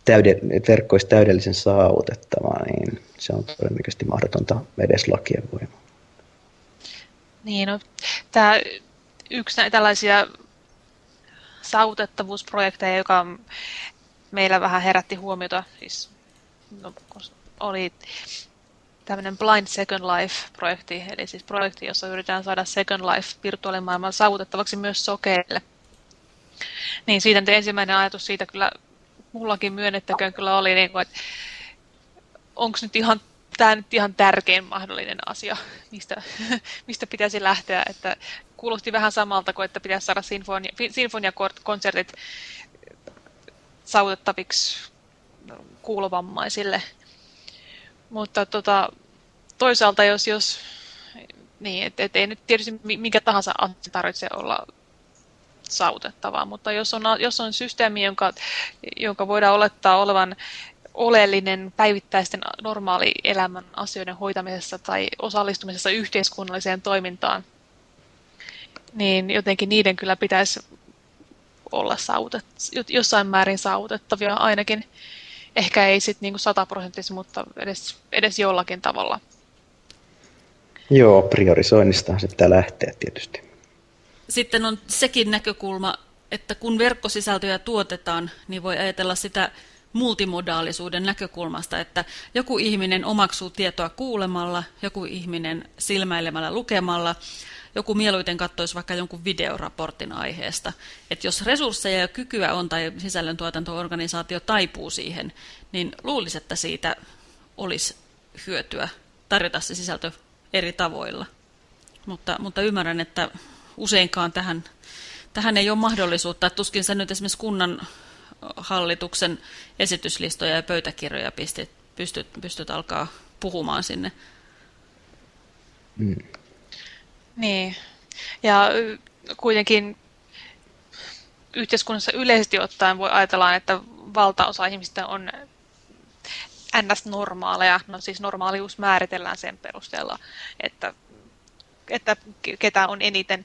täyde, verkko olisi täydellisen saavutettava, niin se on todennäköisesti mahdotonta edes lakien voimaa. Niin, no, tämä yksi näitä tällaisia saavutettavuusprojekteja, joka meillä vähän herätti huomiota, siis no, oli tämmöinen Blind Second Life-projekti, eli siis projekti, jossa yritetään saada Second Life virtuaalimaailman saavutettavaksi myös sokeille. Niin siitä ensimmäinen ajatus siitä kyllä mullakin myönnettäköön kyllä oli, niin kuin, että onko nyt ihan tämä nyt ihan tärkein mahdollinen asia, [LAUGHS] mistä, [LAUGHS] mistä pitäisi lähteä. Että kuulosti vähän samalta kuin, että pitäisi saada sinfonia, sinfoniakonsertit saavutettaviksi kuulovammaisille. Mutta tota, toisaalta jos, jos niin, et, et ei nyt tietysti mikä tahansa asia tarvitse olla saavutettavaa, mutta jos on, jos on systeemi, jonka, jonka voidaan olettaa olevan oleellinen päivittäisten normaali elämän asioiden hoitamisessa tai osallistumisessa yhteiskunnalliseen toimintaan, niin jotenkin niiden kyllä pitäisi olla saavutet, jossain määrin saavutettavia ainakin. Ehkä ei sitten niinku sataprosenttisesti, mutta edes, edes jollakin tavalla. Joo, priorisoinnista se pitää lähteä tietysti. Sitten on sekin näkökulma, että kun verkkosisältöjä tuotetaan, niin voi ajatella sitä multimodaalisuuden näkökulmasta, että joku ihminen omaksuu tietoa kuulemalla, joku ihminen silmäilemällä lukemalla, joku mieluiten katsoisi vaikka jonkun videoraportin aiheesta. Että jos resursseja ja kykyä on tai sisällöntuotantoorganisaatio taipuu siihen, niin luulisi, että siitä olisi hyötyä tarjota se sisältö eri tavoilla. Mutta, mutta ymmärrän, että useinkaan tähän, tähän ei ole mahdollisuutta. Tuskin sä nyt esimerkiksi kunnan hallituksen esityslistoja ja pöytäkirjoja pistit, pystyt, pystyt alkaa puhumaan sinne. Mm. Niin, ja kuitenkin yhteiskunnassa yleisesti ottaen voi ajatella, että valtaosa ihmistä on ns-normaaleja. No siis normaalius määritellään sen perusteella, että, että ketä on eniten.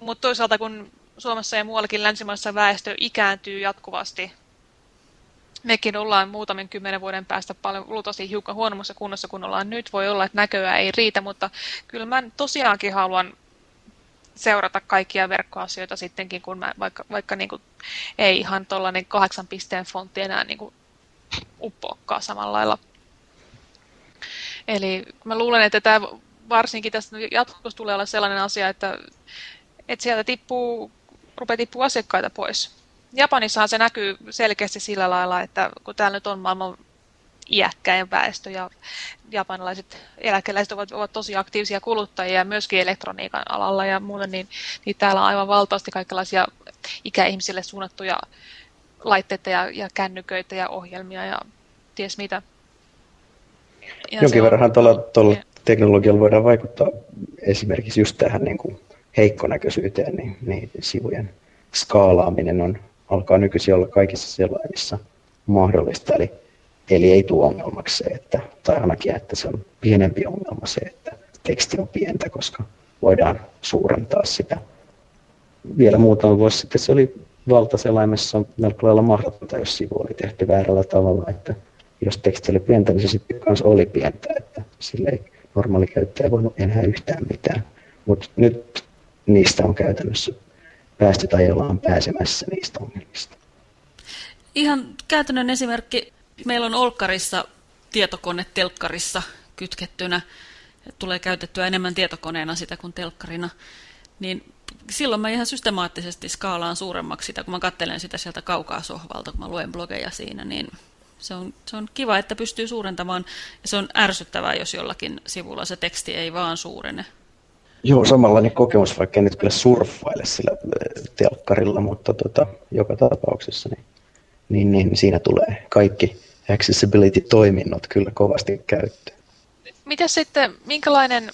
Mutta toisaalta kun Suomessa ja muuallakin länsimaissa väestö ikääntyy jatkuvasti, mekin ollaan muutamin kymmenen vuoden päästä paljon luultavasti hiukan huonommassa kunnossa kuin ollaan nyt. Voi olla, että näköä ei riitä, mutta kyllä mä tosiaankin haluan seurata kaikkia verkkoasioita sittenkin, kun mä, vaikka, vaikka niin kuin, ei ihan tuollainen kahdeksan pisteen fontti enää niin kuin, samalla lailla. Eli mä luulen, että tämä varsinkin tästä jatkossa tulee olla sellainen asia, että, että sieltä tippuu, rupeaa tippuu asiakkaita pois. Japanissahan se näkyy selkeästi sillä lailla, että kun täällä nyt on maailman iäkkäin väestö ja japanilaiset eläkeläiset ovat, ovat tosi aktiivisia kuluttajia myöskin elektroniikan alalla ja muuta, niin, niin täällä on aivan valtavasti kaikenlaisia ikäihmisille suunnattuja laitteita ja, ja kännyköitä ja ohjelmia ja ties mitä. Ja Jonkin verran tuolla, tuolla teknologialla voidaan vaikuttaa esimerkiksi just tähän niin kuin heikkonäköisyyteen, niin, niin sivujen skaalaaminen on, alkaa nykyisin olla kaikissa selaimissa mahdollista. Eli, eli ei tule ongelmaksi se, että, tai ainakin, että se on pienempi ongelma se, että teksti on pientä, koska voidaan suurentaa sitä. Vielä muutama vuosi sitten se oli valtaselaimessa melko lailla mahdotonta, jos sivu oli tehty väärällä tavalla, että jos teksti oli pientä, niin se sitten kanssa oli pientä, että sille ei normaali käyttäjä voinut enää yhtään mitään. Mutta nyt niistä on käytännössä päästy tai ollaan pääsemässä niistä ongelmista. Ihan käytännön esimerkki. Meillä on Olkkarissa tietokone telkkarissa kytkettynä. Tulee käytettyä enemmän tietokoneena sitä kuin telkkarina. Niin silloin mä ihan systemaattisesti skaalaan suuremmaksi sitä, kun mä katselen sitä sieltä kaukaa sohvalta, kun mä luen blogeja siinä, niin se on, se on kiva, että pystyy suurentamaan, ja se on ärsyttävää, jos jollakin sivulla se teksti ei vaan suurene. Joo, samanlainen kokemus, vaikka en nyt kyllä surffaile sillä telkkarilla, mutta tota, joka tapauksessa niin, niin, niin siinä tulee kaikki accessibility-toiminnot kyllä kovasti käyttöön. Mitä sitten, minkälainen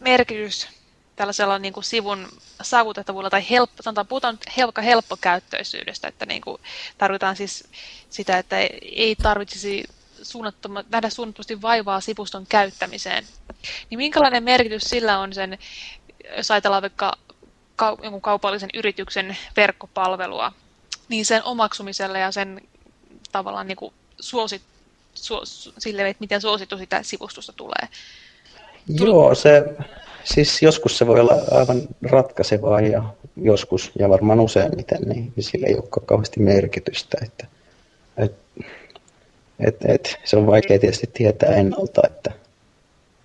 merkitys tällaisella niin kuin sivun saavutettavuudella tai helppo, sanotaan, puhutaan nyt helppo, helppokäyttöisyydestä, että niin kuin tarvitaan siis sitä, että ei tarvitsisi nähdä suunnattomasti vaivaa sivuston käyttämiseen. Niin minkälainen merkitys sillä on sen, jos ajatellaan vaikka kau, jonkun kaupallisen yrityksen verkkopalvelua, niin sen omaksumiselle ja sen tavallaan niin suosit, suos, sille, että miten suosittu sitä sivustosta tulee. Joo, se, siis joskus se voi olla aivan ratkaisevaa ja joskus, ja varmaan useimmiten, niin, sillä ei ole kauheasti merkitystä. Että, et, et, et, se on vaikea tietysti tietää ennalta, että,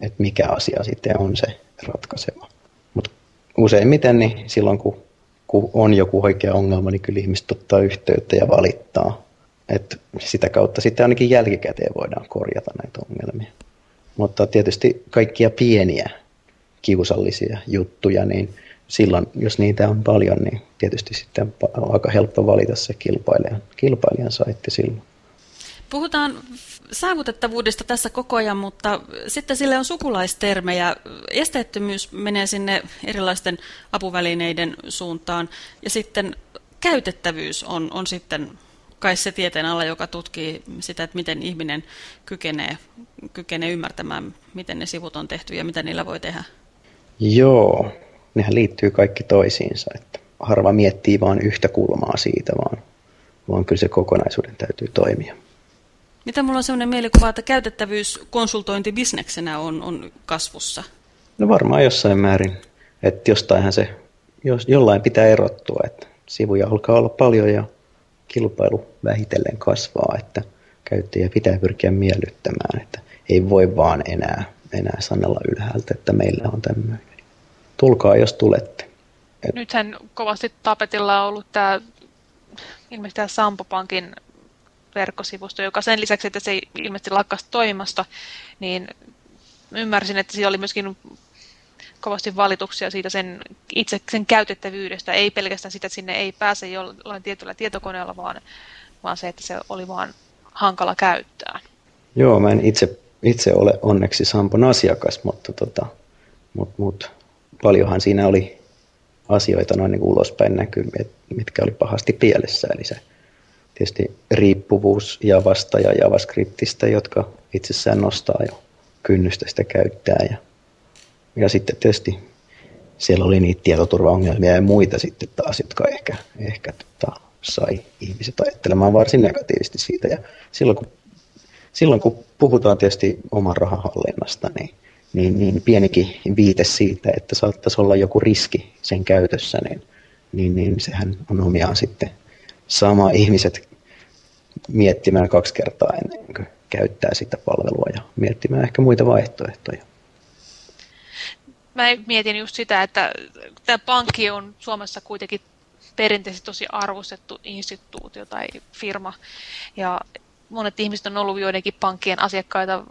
että mikä asia sitten on se ratkaiseva. Mutta useimmiten niin silloin, kun, kun on joku oikea ongelma, niin kyllä ihmiset ottaa yhteyttä ja valittaa. Et sitä kautta sitten ainakin jälkikäteen voidaan korjata näitä ongelmia. Mutta tietysti kaikkia pieniä kiusallisia juttuja, niin silloin, jos niitä on paljon, niin tietysti sitten on aika helppo valita se kilpailijan, kilpailijan saitti silloin. Puhutaan saavutettavuudesta tässä koko ajan, mutta sitten sille on sukulaistermejä. Esteettömyys menee sinne erilaisten apuvälineiden suuntaan ja sitten käytettävyys on, on sitten kai se tieteen ala, joka tutkii sitä, että miten ihminen kykenee, kykenee ymmärtämään, miten ne sivut on tehty ja mitä niillä voi tehdä. Joo, nehän liittyy kaikki toisiinsa, että harva miettii vain yhtä kulmaa siitä, vaan, vaan kyllä se kokonaisuuden täytyy toimia. Mitä mulla on sellainen mielikuva, että käytettävyys konsultointibisneksenä on, on kasvussa? No varmaan jossain määrin, että jostainhan se, jos, jollain pitää erottua, että sivuja alkaa olla paljon ja kilpailu vähitellen kasvaa, että – käyttäjiä pitää pyrkiä miellyttämään, että ei voi vaan enää, enää sanella ylhäältä, että meillä on tämmöinen. Tulkaa, jos tulette. Et... Nythän kovasti tapetilla on ollut tämä ilmeisesti tämä Sampo-pankin verkkosivusto, joka sen lisäksi, että se ilmeisesti lakkasi toimimasta, niin ymmärsin, että siellä oli myöskin kovasti valituksia siitä sen itse sen käytettävyydestä, ei pelkästään sitä, että sinne ei pääse jollain tietyllä tietokoneella, vaan, vaan se, että se oli vaan hankala käyttää. Joo, mä en itse, itse ole onneksi Sampon asiakas, mutta tota, mut, mut, paljonhan siinä oli asioita noin niin ulospäin näkyy, mitkä oli pahasti pielessä. Eli se tietysti riippuvuus Javasta ja JavaScriptistä, jotka itsessään nostaa jo kynnystä sitä käyttää. Ja, ja sitten tietysti siellä oli niitä tietoturvaongelmia ja muita sitten taas, jotka ehkä, ehkä tota, sai ihmiset ajattelemaan varsin negatiivisesti siitä. Ja silloin kun, silloin kun puhutaan tietysti oman rahahallinnasta, niin, niin, niin pienikin viite siitä, että saattaisi olla joku riski sen käytössä, niin, niin, niin sehän on omiaan sitten sama ihmiset miettimään kaksi kertaa ennen kuin käyttää sitä palvelua ja miettimään ehkä muita vaihtoehtoja. Mä mietin just sitä, että tämä pankki on Suomessa kuitenkin perinteisesti tosi arvostettu instituutio tai firma. Ja monet ihmiset on ollut joidenkin pankkien asiakkaita,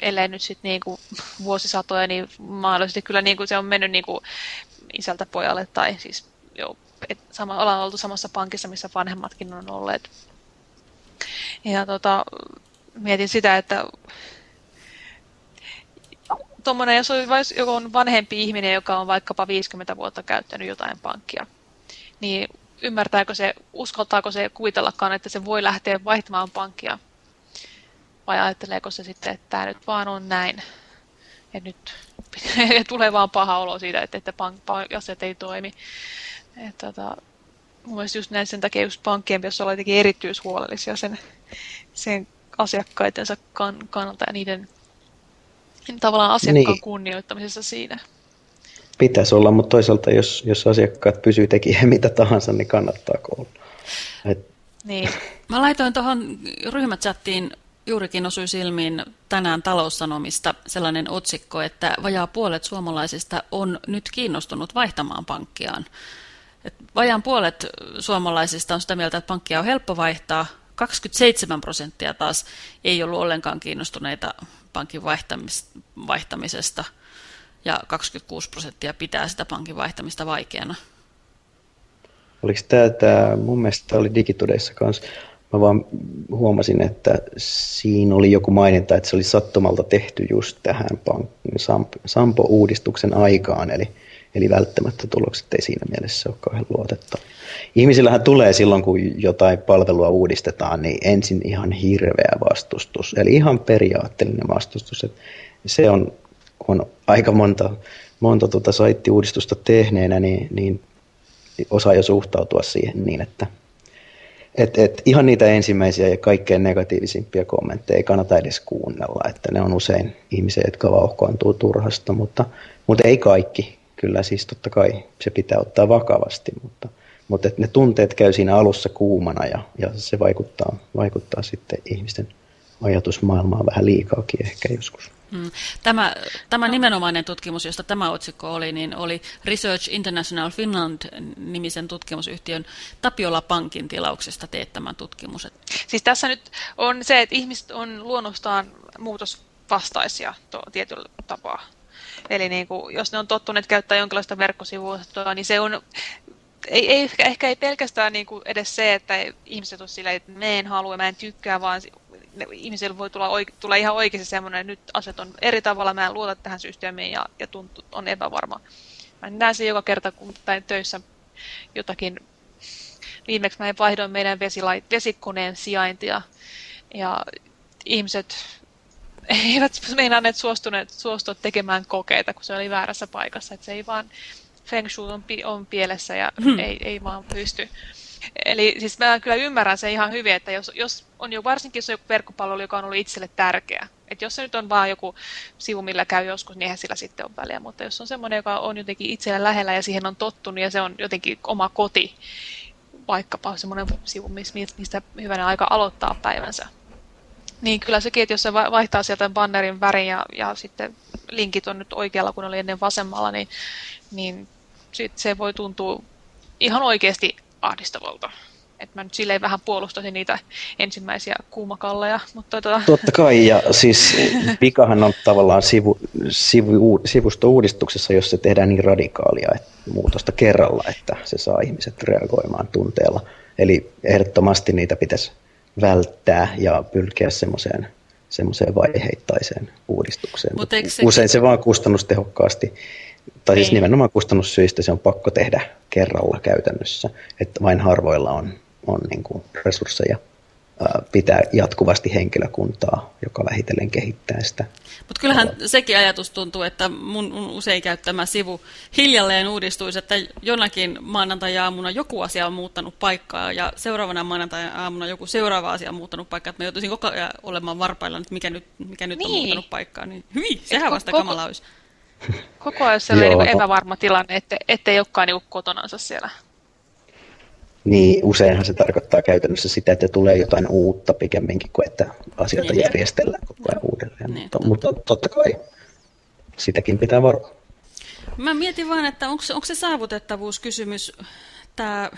ellei nyt sitten niinku vuosisatoja, niin mahdollisesti kyllä niinku se on mennyt niinku isältä pojalle tai siis joo, et sama, ollaan oltu samassa pankissa, missä vanhemmatkin on olleet. Ja tota, mietin sitä, että tuommoinen, jos on, joku on vanhempi ihminen, joka on vaikkapa 50 vuotta käyttänyt jotain pankkia, niin ymmärtääkö se, uskaltaako se kuvitellakaan, että se voi lähteä vaihtamaan pankkia? Vai ajatteleeko se sitten, että tämä nyt vaan on näin? Ja nyt [LAUGHS] tulee vaan paha olo siitä, että, että pank, asiat ei toimi. Että, tota, mun mielestä just näin sen takia just pankkien pitäisi olla jotenkin erityishuolellisia sen, sen asiakkaitensa kan, kannalta ja niiden tavallaan asiakkaan niin. kunnioittamisessa siinä. Pitäisi olla, mutta toisaalta jos, jos asiakkaat pysyy tekemään [LAUGHS] mitä tahansa, niin kannattaa olla. Et... Niin. [LAUGHS] Mä laitoin tuohon ryhmächattiin juurikin osui silmiin tänään taloussanomista sellainen otsikko, että vajaa puolet suomalaisista on nyt kiinnostunut vaihtamaan pankkiaan. Et vajaan puolet suomalaisista on sitä mieltä, että pankkia on helppo vaihtaa, 27 prosenttia taas ei ollut ollenkaan kiinnostuneita pankin vaihtamisesta. Ja 26 prosenttia pitää sitä pankin vaihtamista vaikeana. Oliko tämä, tämä mun mielestä tämä oli Digitodeissa kanssa, mä vaan huomasin, että siinä oli joku maininta, että se oli sattumalta tehty just tähän Sampo-uudistuksen aikaan, eli Eli välttämättä tulokset ei siinä mielessä ole kauhean luotettavia. Ihmisillähän tulee silloin, kun jotain palvelua uudistetaan, niin ensin ihan hirveä vastustus. Eli ihan periaatteellinen vastustus. Että se on, on aika monta, monta tuota saittiuudistusta tehneenä, niin, niin osaa jo suhtautua siihen niin, että et, et ihan niitä ensimmäisiä ja kaikkein negatiivisimpia kommentteja ei kannata edes kuunnella, että ne on usein ihmisiä, jotka vauhkoantuu turhasta, mutta, mutta ei kaikki kyllä siis totta kai se pitää ottaa vakavasti, mutta, mutta ne tunteet käy siinä alussa kuumana ja, ja se vaikuttaa, vaikuttaa sitten ihmisten ajatusmaailmaa vähän liikaakin ehkä joskus. Hmm. Tämä, tämä nimenomainen tutkimus, josta tämä otsikko oli, niin oli Research International Finland-nimisen tutkimusyhtiön Tapiola Pankin tilauksesta teettämän tutkimus. Siis tässä nyt on se, että ihmiset on luonnostaan muutosvastaisia tietyllä tapaa. Eli niin kuin, jos ne on tottuneet käyttää jonkinlaista verkkosivustoa, niin se on ei, ei, ehkä, ehkä ei pelkästään niin kuin edes se, että ihmiset on sillä, että mä en halua, mä en tykkää, vaan ihmisillä voi tulla, oike, tulla ihan oikeasti semmoinen, että nyt aset on eri tavalla, mä en luota tähän systeemiin ja, ja tuntuu, on epävarma. Mä näen se joka kerta, kun tain töissä jotakin. Viimeksi mä vaihdoin meidän vesilait, vesikoneen sijaintia ja ihmiset [LAUGHS] eivät meinanneet suostuneet, suostua tekemään kokeita, kun se oli väärässä paikassa. Että se ei vaan, feng shui on, on pielessä ja hmm. ei, ei vaan pysty. Eli siis mä kyllä ymmärrän se ihan hyvin, että jos, jos on jo varsinkin jos on joku verkkopalvelu, joka on ollut itselle tärkeä, että jos se nyt on vaan joku sivu, millä käy joskus, niin eihän sillä sitten ole väliä. Mutta jos on semmoinen, joka on jotenkin itselle lähellä ja siihen on tottunut ja se on jotenkin oma koti, vaikkapa semmoinen sivu, mistä hyvänä aika aloittaa päivänsä, Niin kyllä sekin, että jos se vaihtaa sieltä bannerin värin ja, ja sitten linkit on nyt oikealla, kun oli ennen vasemmalla, niin, niin sit se voi tuntua ihan oikeasti ahdistavalta. Että mä nyt silleen vähän puolustaisin niitä ensimmäisiä kuumakalleja. Mutta tota... Totta kai, ja siis vikahan on tavallaan sivu, sivu, sivusto-uudistuksessa, jos se tehdään niin radikaalia että muutosta kerralla, että se saa ihmiset reagoimaan tunteella. Eli ehdottomasti niitä pitäisi välttää ja pyrkiä semmoiseen semmoiseen vaiheittaiseen uudistukseen. Mut se... Usein se vaan kustannustehokkaasti, tai siis niin. nimenomaan kustannussyistä se on pakko tehdä kerralla käytännössä, että vain harvoilla on, on niin kuin resursseja pitää jatkuvasti henkilökuntaa, joka vähitellen kehittää sitä. Mutta kyllähän sekin ajatus tuntuu, että mun usein käyttämä sivu hiljalleen uudistuisi, että jonakin maanantai-aamuna joku asia on muuttanut paikkaa ja seuraavana maanantai-aamuna joku seuraava asia on muuttanut paikkaa, että mä joutuisin koko ajan olemaan varpailla, että mikä nyt, mikä nyt niin. on muuttanut paikkaa. Niin, hyi, sehän vasta koko, kamala olisi. Koko ajan sellainen niin epävarma tilanne, että, ettei olekaan niin kotonansa siellä niin useinhan se tarkoittaa käytännössä sitä, että tulee jotain uutta pikemminkin kuin että asioita niin. järjestellään koko ajan uudelleen. Niin. Mutta, mutta totta kai sitäkin pitää varoa. Mä mietin vaan, että onko, onko se saavutettavuuskysymys tämä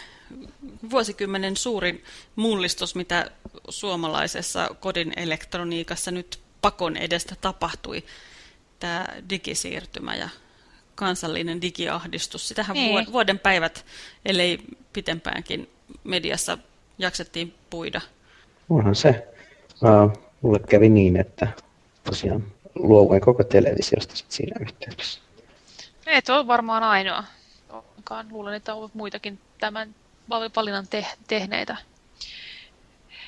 vuosikymmenen suurin mullistus, mitä suomalaisessa kodin elektroniikassa nyt pakon edestä tapahtui, tämä digisiirtymä ja kansallinen digiahdistus. Sitähän niin. vuoden päivät, ellei pitempäänkin mediassa jaksettiin puida. Onhan se. Uh, mulle kävi niin, että tosiaan luovuin koko televisiosta sit siinä yhteydessä. Et ole varmaan ainoa. Luulen, että on muitakin tämän valinnan te- tehneitä.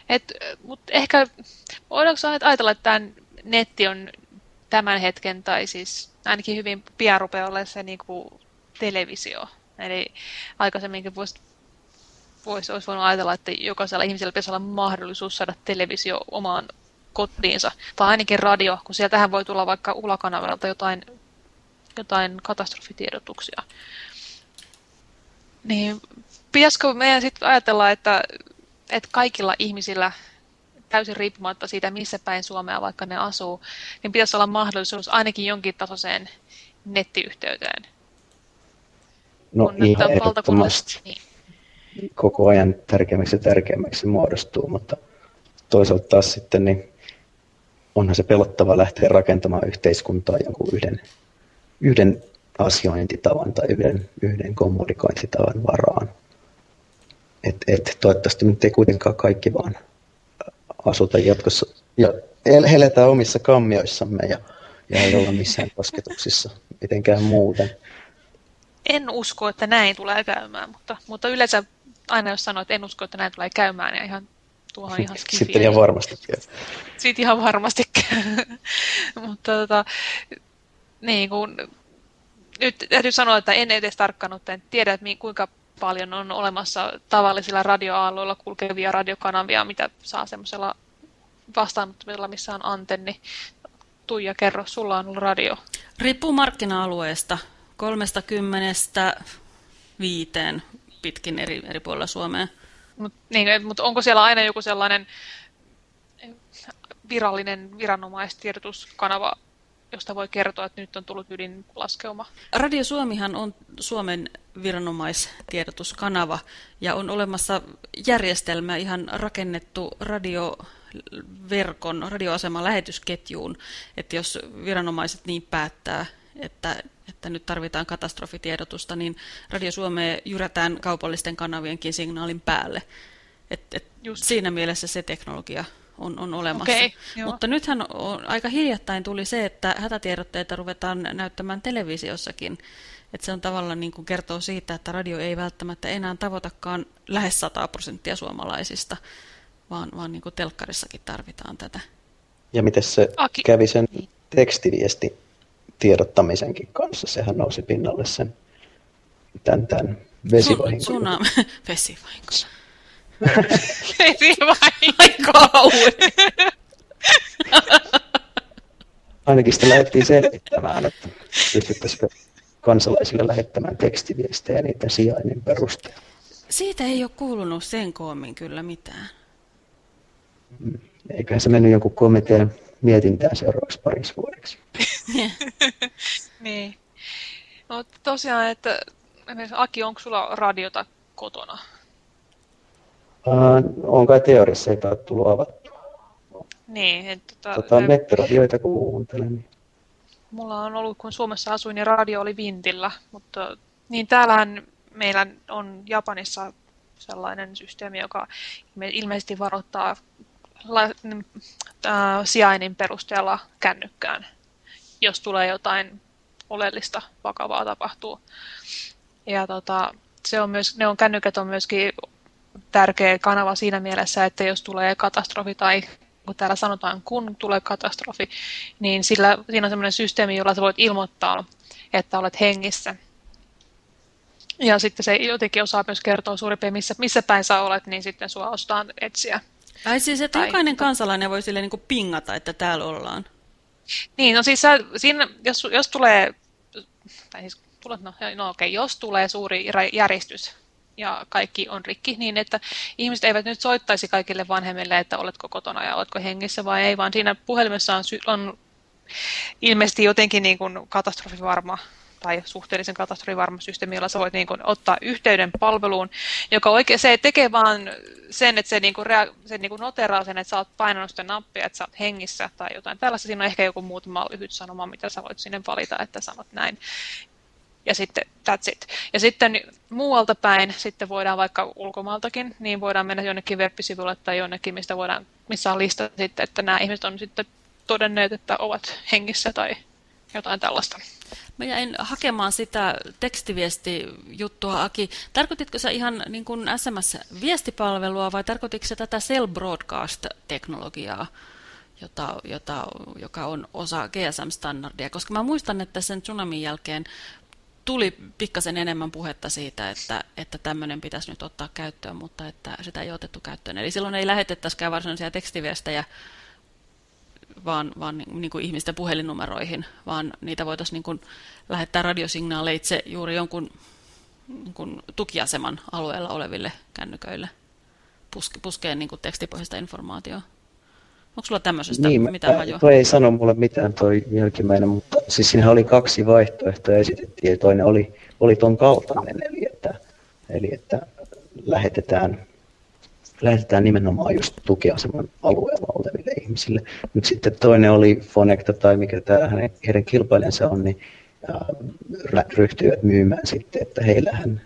Et, mut ehkä voidaanko ajatella, että tämä netti on tämän hetken, tai siis ainakin hyvin pian rupeaa olemaan se niin kuin televisio. Eli aikaisemminkin voisi vois, olisi voinut ajatella, että jokaisella ihmisellä pitäisi olla mahdollisuus saada televisio omaan kotiinsa. Tai ainakin radio, kun sieltähän voi tulla vaikka ulakanavalta jotain, jotain katastrofitiedotuksia. Niin pitäisikö meidän sitten ajatella, että, että kaikilla ihmisillä täysin riippumatta siitä, missä päin Suomea vaikka ne asuu, niin pitäisi olla mahdollisuus ainakin jonkin tasoiseen nettiyhteyteen. No Kun ihan ehdottomasti. Niin. Koko ajan tärkeämmäksi ja tärkeämmäksi muodostuu, mutta toisaalta taas sitten niin onhan se pelottava lähteä rakentamaan yhteiskuntaa jonkun yhden, yhden asiointitavan tai yhden, yhden kommunikointitavan varaan. Et, et, toivottavasti nyt ei kuitenkaan kaikki vaan asuta jatkossa ja eletään omissa kammioissamme ja, ja ei olla missään kosketuksissa mitenkään muuten. En usko, että näin tulee käymään, mutta, mutta yleensä aina jos sanoo, että en usko, että näin tulee käymään, niin ihan tuohon [LAUGHS] ihan skifiä. Sitten ihan varmasti käy. Sitten ihan varmasti käy. mutta tota, niin kun, nyt täytyy sanoa, että en edes tarkkaan ottaen tiedä, että kuinka paljon on olemassa tavallisilla radioaalloilla kulkevia radiokanavia, mitä saa semmoisella vastaanottamilla, missä on antenni. Tuija, kerro, sulla on ollut radio. Riippuu markkina-alueesta. 30 viiteen pitkin eri, eri puolilla Suomea. Mutta niin, mut onko siellä aina joku sellainen virallinen viranomaistiedotuskanava, josta voi kertoa, että nyt on tullut ydinlaskeuma. Radio Suomihan on Suomen viranomaistiedotuskanava ja on olemassa järjestelmä ihan rakennettu radioverkon, radioaseman lähetysketjuun, että jos viranomaiset niin päättää, että, että nyt tarvitaan katastrofitiedotusta, niin Radio Suomeen jyrätään kaupallisten kanavienkin signaalin päälle. Et, et siinä mielessä se teknologia on, on olemassa. Okay, Mutta nythän on, aika hiljattain tuli se, että hätätiedotteita ruvetaan näyttämään televisiossakin. Että se on tavallaan niin kuin kertoo siitä, että radio ei välttämättä enää tavoitakaan lähes 100 prosenttia suomalaisista, vaan, vaan niin kuin telkkarissakin tarvitaan tätä. Ja miten se Aki. kävi sen tekstiviesti tiedottamisenkin kanssa? Sehän nousi pinnalle sen tämän, tämän [LAUGHS] vesivahinko. Tsunami, [LAUGHS] vesivahinko. Vesivahinko. Ainakin sitä lähdettiin selvittämään, että pystyttäisikö kansalaisille lähettämään tekstiviestejä niiden sijainnin perusteella. Siitä ei ole kuulunut sen koommin kyllä mitään. Mm. eiköhän se mennyt jonkun komitean mietintään seuraavaksi pariksi vuodeksi. [LAUGHS] niin. No tosiaan, että Aki, onko sulla radiota kotona? Uh, on kai teoriassa ei tullut avattua. Niin. Että, tota, tota, nettiradioita kuuntelen. Niin. Mulla on ollut, kun Suomessa asuin, niin radio oli Vintillä, mutta niin täällähän meillä on Japanissa sellainen systeemi, joka ilmeisesti varoittaa la, äh, sijainnin perusteella kännykkään, jos tulee jotain oleellista vakavaa tapahtuu. Ja tota, se on myös, ne on kännykät on myöskin tärkeä kanava siinä mielessä, että jos tulee katastrofi tai kun täällä sanotaan, kun tulee katastrofi, niin sillä, siinä on sellainen systeemi, jolla sä voit ilmoittaa, että olet hengissä. Ja sitten se jotenkin osaa myös kertoa suurin piirtein, missä, missä päin sä olet, niin sitten sua ostaan etsiä. Ai siis, että tai, jokainen kansalainen voi sille niin kuin pingata, että täällä ollaan. Niin, no siis sä, siinä, jos, jos tulee, tai siis, no, no okei, jos tulee suuri järjestys ja kaikki on rikki, niin että ihmiset eivät nyt soittaisi kaikille vanhemmille, että oletko kotona ja oletko hengissä vai ei, vaan siinä puhelimessa on, on ilmeisesti jotenkin niin kuin katastrofivarma tai suhteellisen katastrofivarma systeemi, jolla sä voit niin kuin, ottaa yhteyden palveluun, joka oikein, se tekee vaan sen, että se, niin kuin, rea, se niin kuin noteraa sen, että sä oot painanut sitä nappia, että sä oot hengissä tai jotain tällaista. Siinä on ehkä joku muutama lyhyt sanoma, mitä sä voit sinne valita, että sanot näin. Ja sitten that's it. Ja sitten muualta päin, sitten voidaan vaikka ulkomaaltakin, niin voidaan mennä jonnekin web-sivulle tai jonnekin, mistä voidaan, missä on lista sitten, että nämä ihmiset on sitten todenneet, että ovat hengissä tai jotain tällaista. Mä jäin hakemaan sitä tekstiviestijuttua, Aki. Tarkoititko sä ihan niin kuin SMS-viestipalvelua vai tarkoititko sä tätä Cell Broadcast-teknologiaa, jota, jota, joka on osa GSM-standardia? Koska mä muistan, että sen tsunamin jälkeen tuli pikkasen enemmän puhetta siitä, että, että tämmöinen pitäisi nyt ottaa käyttöön, mutta että sitä ei otettu käyttöön. Eli silloin ei lähetettäisikään varsinaisia tekstiviestejä vaan, vaan niin kuin ihmisten puhelinnumeroihin, vaan niitä voitaisiin niin kuin lähettää radiosignaaleitse juuri jonkun niin kuin tukiaseman alueella oleville kännyköille puske, puskeen niin kuin tekstipohjaista informaatiota. Onko sulla tämmöisestä niin, mitään hajua? Toi ei sano mulle mitään toi jälkimmäinen, mutta siis siinä oli kaksi vaihtoehtoa esitettiin ja toinen oli, oli ton kaltainen, eli että, eli että lähetetään lähetetään nimenomaan just tukiaseman alueella oleville ihmisille. Nyt sitten toinen oli Fonecta tai mikä tämä heidän kilpailijansa on, niin ryhtyivät myymään sitten, että heillähän,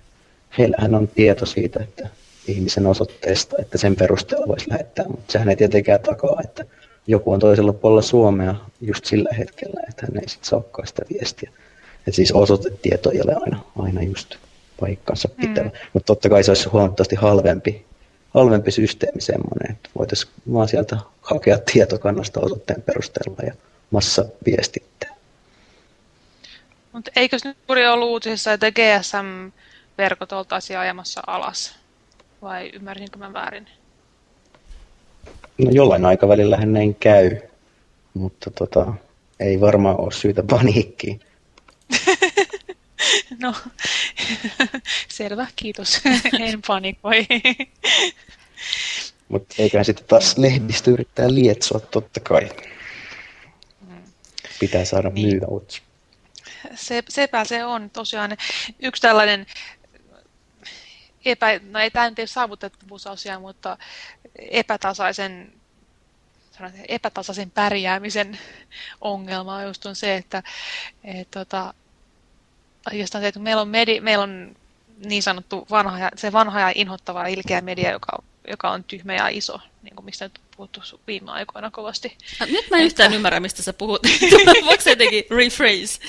heillähän on tieto siitä, että ihmisen osoitteesta, että sen perusteella voisi lähettää, mutta sehän ei tietenkään takaa, että joku on toisella puolella Suomea just sillä hetkellä, että hän ei sitten saakaan sitä viestiä. että siis osoitetieto ei ole aina, aina just paikkansa pitävä, mm. mutta totta kai se olisi huomattavasti halvempi halvempi systeemi semmoinen, että voitaisiin vaan sieltä hakea tietokannasta osoitteen perusteella ja massa viestittää. Mutta eikö nyt juuri ollut uutisissa, että GSM-verkot oltaisiin ajamassa alas? Vai ymmärsinkö mä väärin? No jollain aikavälillä näin käy, mutta tota, ei varmaan ole syytä paniikkiin. [LAUGHS] [LAUGHS] No, [LAUGHS] selvä, kiitos. [LAUGHS] en panikoi. Mutta eiköhän sitten taas lehdistö yrittää lietsoa totta kai. Pitää saada niin. myydä utsi. Se, sepä se on tosiaan yksi tällainen epä, no ei tämä nyt saavutettavuusasia, mutta epätasaisen epätasaisen pärjäämisen ongelma just on se, että et, tota, jostain se, että meillä on, medi, meillä on niin sanottu vanha ja, se vanha ja inhottava ilkeä media, joka, joka on tyhmä ja iso, niin kuin mistä nyt on puhuttu viime aikoina kovasti. A, nyt mä en yhtään että... ymmärrä, mistä sä puhut. [LAUGHS] Voiko se jotenkin rephrase?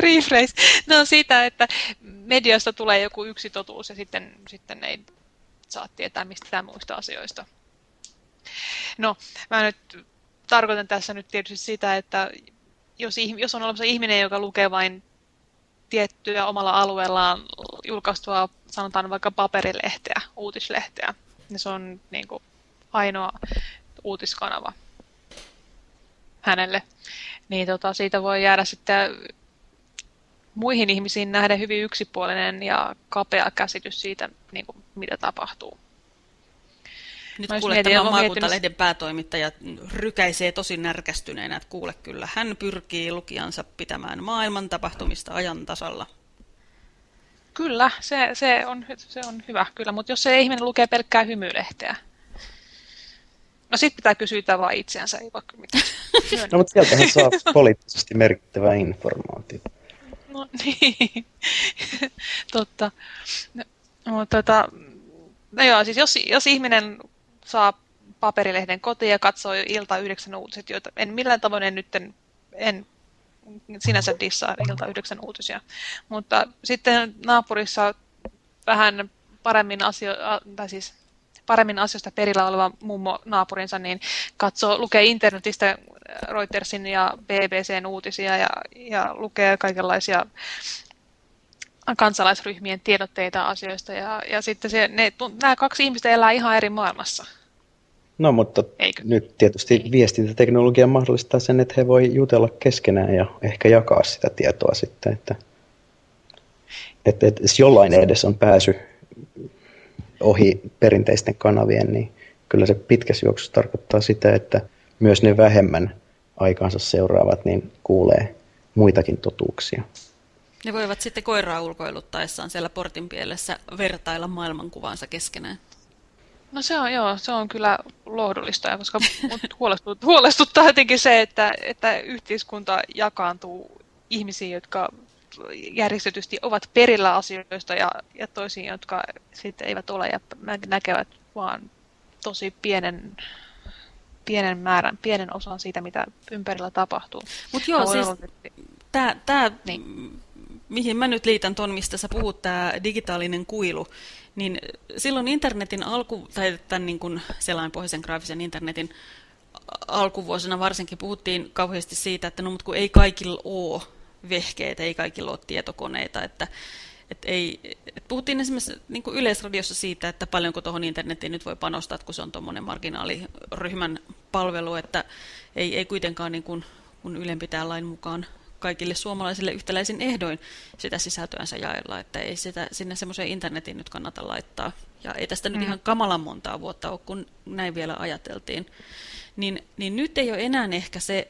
rephrase. No siitä, että mediasta tulee joku yksi totuus ja sitten, sitten ei saa tietää mistään muista asioista. No, mä nyt tarkoitan tässä nyt tietysti sitä, että jos, jos on olemassa ihminen, joka lukee vain tiettyä omalla alueellaan julkaistua, sanotaan vaikka paperilehteä, uutislehteä, niin se on niin kuin ainoa uutiskanava hänelle. Niin tota, siitä voi jäädä sitten muihin ihmisiin nähden hyvin yksipuolinen ja kapea käsitys siitä, niin kuin, mitä tapahtuu. Nyt kuule mietin- tämä maakuntalehden päätoimittaja rykäisee tosi närkästyneenä, että kuule kyllä, hän pyrkii lukijansa pitämään maailman tapahtumista ajan tasalla. Kyllä, se, se, on, se on hyvä kyllä, mutta jos se ihminen lukee pelkkää hymyilehteä, no sit pitää kysyä vaan itseänsä, ei vaikka mitään. [LAUGHS] No, mutta sieltähän saa [LAUGHS] poliittisesti merkittävää informaatiota. No niin, [LAUGHS] totta. No, mutta tota, no joo, siis jos, jos ihminen saa paperilehden kotiin ja katsoo ilta yhdeksän uutiset, joita en millään tavoin en nyt en, sinänsä dissaa ilta yhdeksän uutisia, mutta sitten naapurissa vähän paremmin asio, tai siis paremmin asioista perillä oleva mummo naapurinsa, niin katsoo, lukee internetistä Reutersin ja BBCn uutisia ja, ja lukee kaikenlaisia kansalaisryhmien tiedotteita asioista. Ja, ja sitten se, ne, nämä kaksi ihmistä elää ihan eri maailmassa. No, mutta Eikö? nyt tietysti viestintäteknologia mahdollistaa sen, että he voi jutella keskenään ja ehkä jakaa sitä tietoa sitten, että, että, että jos jollain edes on pääsy ohi perinteisten kanavien, niin kyllä se pitkässä juoksussa tarkoittaa sitä, että myös ne vähemmän aikaansa seuraavat, niin kuulee muitakin totuuksia. Ne voivat sitten koiraa ulkoiluttaessaan siellä portin pielessä vertailla maailmankuvaansa keskenään. No se on, joo, se on kyllä lohdullista, koska [LAUGHS] huolestut, huolestuttaa jotenkin se, että, että yhteiskunta jakaantuu ihmisiin, jotka järjestetysti ovat perillä asioista ja, ja toisiin, jotka sitten eivät ole ja nä- näkevät vaan tosi pienen, pienen määrän, pienen osan siitä, mitä ympärillä tapahtuu. Mutta joo, siis olla, että- tämä, tää, Niin. mihin mä nyt liitän ton, mistä sä puhut, tämä digitaalinen kuilu, niin silloin internetin alku, tai tämän niin kuin selainpohjaisen graafisen internetin alkuvuosina varsinkin puhuttiin kauheasti siitä, että no mutta kun ei kaikilla ole vehkeitä, ei kaikilla ole tietokoneita, että et ei, et puhuttiin esimerkiksi niin kuin yleisradiossa siitä, että paljonko tuohon internetiin nyt voi panostaa, kun se on tuommoinen marginaaliryhmän palvelu, että ei, ei kuitenkaan niin kuin, kun Ylen pitää lain mukaan kaikille suomalaisille yhtäläisin ehdoin sitä sisältöänsä jaella, että ei sitä sinne semmoiseen internetiin nyt kannata laittaa. Ja ei tästä nyt Mm. ihan kamalan montaa vuotta ole, kun näin vielä ajateltiin. Niin, niin nyt ei ole enää ehkä se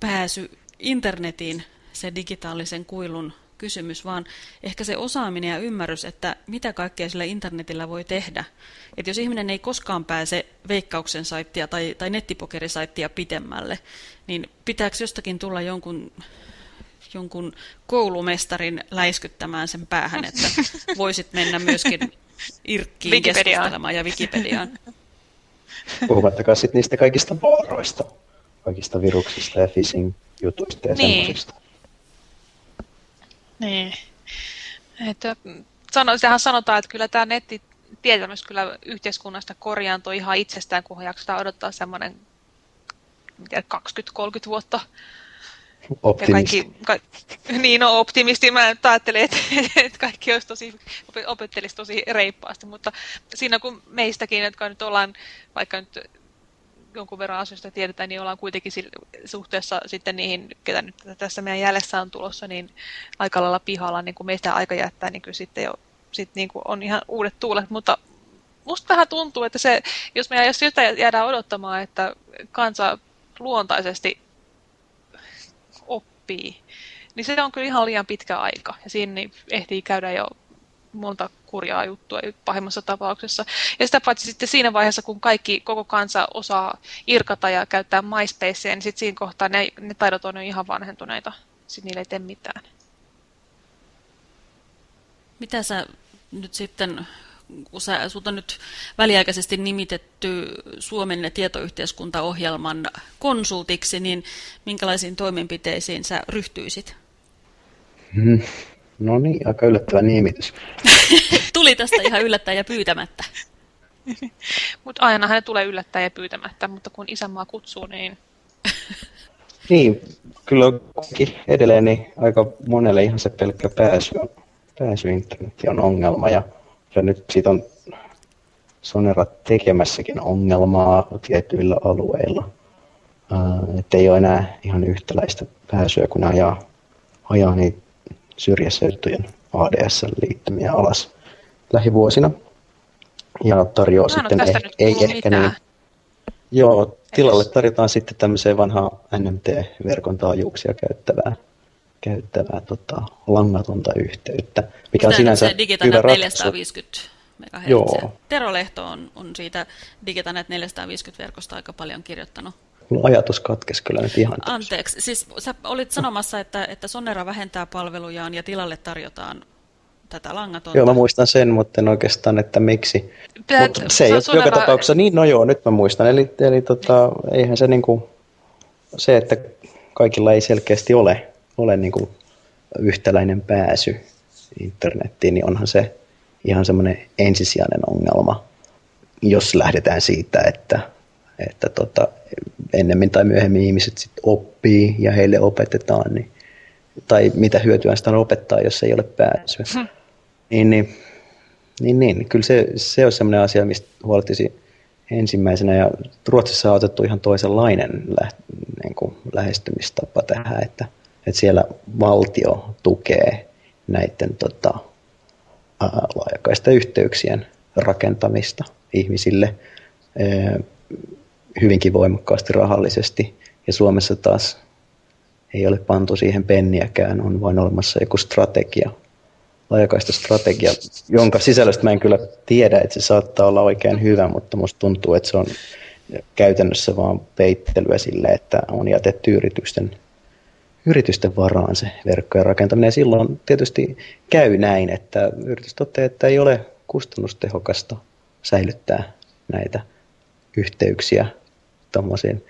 pääsy internetiin, se digitaalisen kuilun kysymys, vaan ehkä se osaaminen ja ymmärrys, että mitä kaikkea sillä internetillä voi tehdä. Että jos ihminen ei koskaan pääse veikkauksen saittia tai, tai nettipokerisaittia pitemmälle, niin pitääkö jostakin tulla jonkun, jonkun koulumestarin läiskyttämään sen päähän, että voisit mennä myöskin Irkkiin Wikipediaan. keskustelemaan ja Wikipediaan. Puhumattakaan sitten niistä kaikista vaoroista, kaikista viruksista ja phishing-jutuista ja Niin. semmoisista. Niin. Että, sano, sehän sanotaan, että kyllä tämä nettitietämys kyllä yhteiskunnasta korjaantui ihan itsestään, kun jaksetaan odottaa semmoinen 20-30 vuotta. Ja Optimisti. kaikki, ka, niin, no optimisti. Mä nyt ajattelin, että, että kaikki olisi tosi, ope- opettelisi tosi reippaasti, mutta siinä kun meistäkin, jotka nyt ollaan, vaikka nyt jonkun verran asioista tiedetään, niin ollaan kuitenkin suhteessa sitten niihin, ketä nyt tässä meidän jäljessä on tulossa, niin aika lailla pihalla, niin kun meistä aika jättää, niin kyllä sitten jo sit niin kuin on ihan uudet tuulet, mutta musta vähän tuntuu, että se, jos me jos sitä jäädään odottamaan, että kansa luontaisesti oppii, niin se on kyllä ihan liian pitkä aika. Ja siinä niin ehtii käydä jo monta kurjaa juttua pahimmassa tapauksessa. Ja sitä paitsi sitten siinä vaiheessa, kun kaikki, koko kansa osaa irkata ja käyttää MySpacea, niin sitten siinä kohtaa ne, ne taidot on jo ihan vanhentuneita. Sitten niille ei tee mitään. Mitä sä nyt sitten, kun sä, sut on nyt väliaikaisesti nimitetty Suomen tietoyhteiskuntaohjelman konsultiksi, niin minkälaisiin toimenpiteisiin sä ryhtyisit? No niin, aika yllättävä nimitys. [LAUGHS] Tuli tästä ihan yllättäen ja pyytämättä. [LAUGHS] Mutta aina hän tulee yllättäen ja pyytämättä, mutta kun isänmaa kutsuu, niin [LAUGHS] Niin, kyllä edelleen niin aika monelle ihan se pelkkä pääsy, pääsy internetiin on ongelma. Ja, ja nyt siitä on Sonera tekemässäkin ongelmaa tietyillä alueilla. Että ei ole enää ihan yhtäläistä pääsyä, kun ajaa, ajaa niitä syrjäseutujen ADS-liittymiä alas lähivuosina. ja tarjoaa Mä en sitten, eh, ei ehkä mitään. niin, joo, tilalle tarjotaan sitten tämmöiseen vanhaa NMT-verkon taajuuksia käyttävää, käyttävää tota, langatonta yhteyttä, mikä on Mitä sinänsä se Digitanet hyvä ratkaisu. 450 MHz. Joo. Tero Lehto on, on siitä Digitanet 450 verkosta aika paljon kirjoittanut. Mulla ajatus katkesi kyllä nyt ihan. Anteeksi, siis sä olit sanomassa, että, että Sonera vähentää palvelujaan ja tilalle tarjotaan tätä langatonta. Joo, mä muistan sen, mutta en oikeastaan, että miksi. Pitää- Mutta se ei ole Sonera- joka tapauksessa, niin no joo, nyt mä muistan. Eli, eli tota, eihän se niinku, se, että kaikilla ei selkeästi ole, ole niinku yhtäläinen pääsy internettiin, niin onhan se ihan semmoinen ensisijainen ongelma, jos lähdetään siitä, että, että tota, ennemmin tai myöhemmin ihmiset sit oppii ja heille opetetaan, niin, tai mitä hyötyä sitä on opettaa, jos ei ole pääsyä. Niin, niin, niin, niin, kyllä se, se on sellainen asia, mistä huolehtisi ensimmäisenä. Ja Ruotsissa on otettu ihan toisenlainen lä, niin kuin lähestymistapa tähän, että, että siellä valtio tukee näiden tota, laajakaista yhteyksien rakentamista ihmisille hyvinkin voimakkaasti rahallisesti. Ja Suomessa taas ei ole pantu siihen penniäkään, on vain olemassa joku strategia, laajakaista strategia, jonka sisällöstä mä en kyllä tiedä, että se saattaa olla oikein hyvä, mutta musta tuntuu, että se on käytännössä vaan peittelyä sille, että on jätetty yritysten, yritysten varaan se verkkojen rakentaminen. Ja silloin tietysti käy näin, että yritys toteaa, että ei ole kustannustehokasta säilyttää näitä yhteyksiä tuommoisiin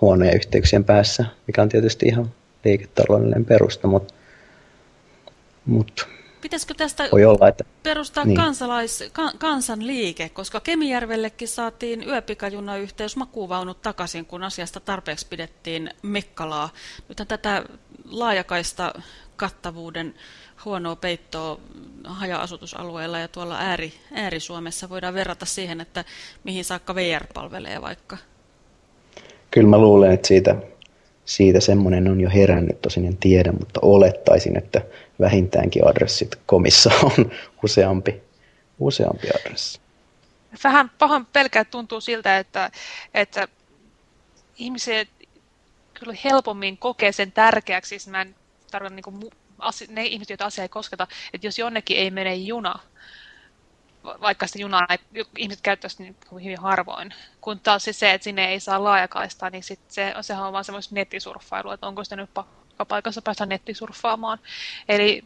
huonojen yhteyksien päässä, mikä on tietysti ihan liiketaloudellinen perusta, mutta, mutta Pitäisikö tästä voi olla, että perustaa Niin. kansalais, ka, kansanliike, koska Kemijärvellekin saatiin yöpikajunayhteys makuuvaunut takaisin, kun asiasta tarpeeksi pidettiin mekkalaa. Nythän tätä laajakaista kattavuuden huonoa peittoa haja-asutusalueella ja tuolla ääri, ääri-Suomessa voidaan verrata siihen, että mihin saakka VR palvelee vaikka. kyllä mä luulen, että siitä, siitä semmoinen on jo herännyt, tosin en tiedä, mutta olettaisin, että vähintäänkin adressit komissa on useampi, useampi adressi. Vähän pahan pelkää tuntuu siltä, että, että ihmiset kyllä helpommin kokee sen tärkeäksi, siis mä en tarkoita niin ne ihmiset, joita asia ei kosketa, että jos jonnekin ei mene juna, va- vaikka sitä junaa ei- ihmiset käyttäisivät niin kuin hyvin harvoin, kun taas se, että sinne ei saa laajakaistaa, niin sit se, sehän on vaan semmoista nettisurffailua, että onko sitä nyt pakka paikassa päästä nettisurffaamaan. Eli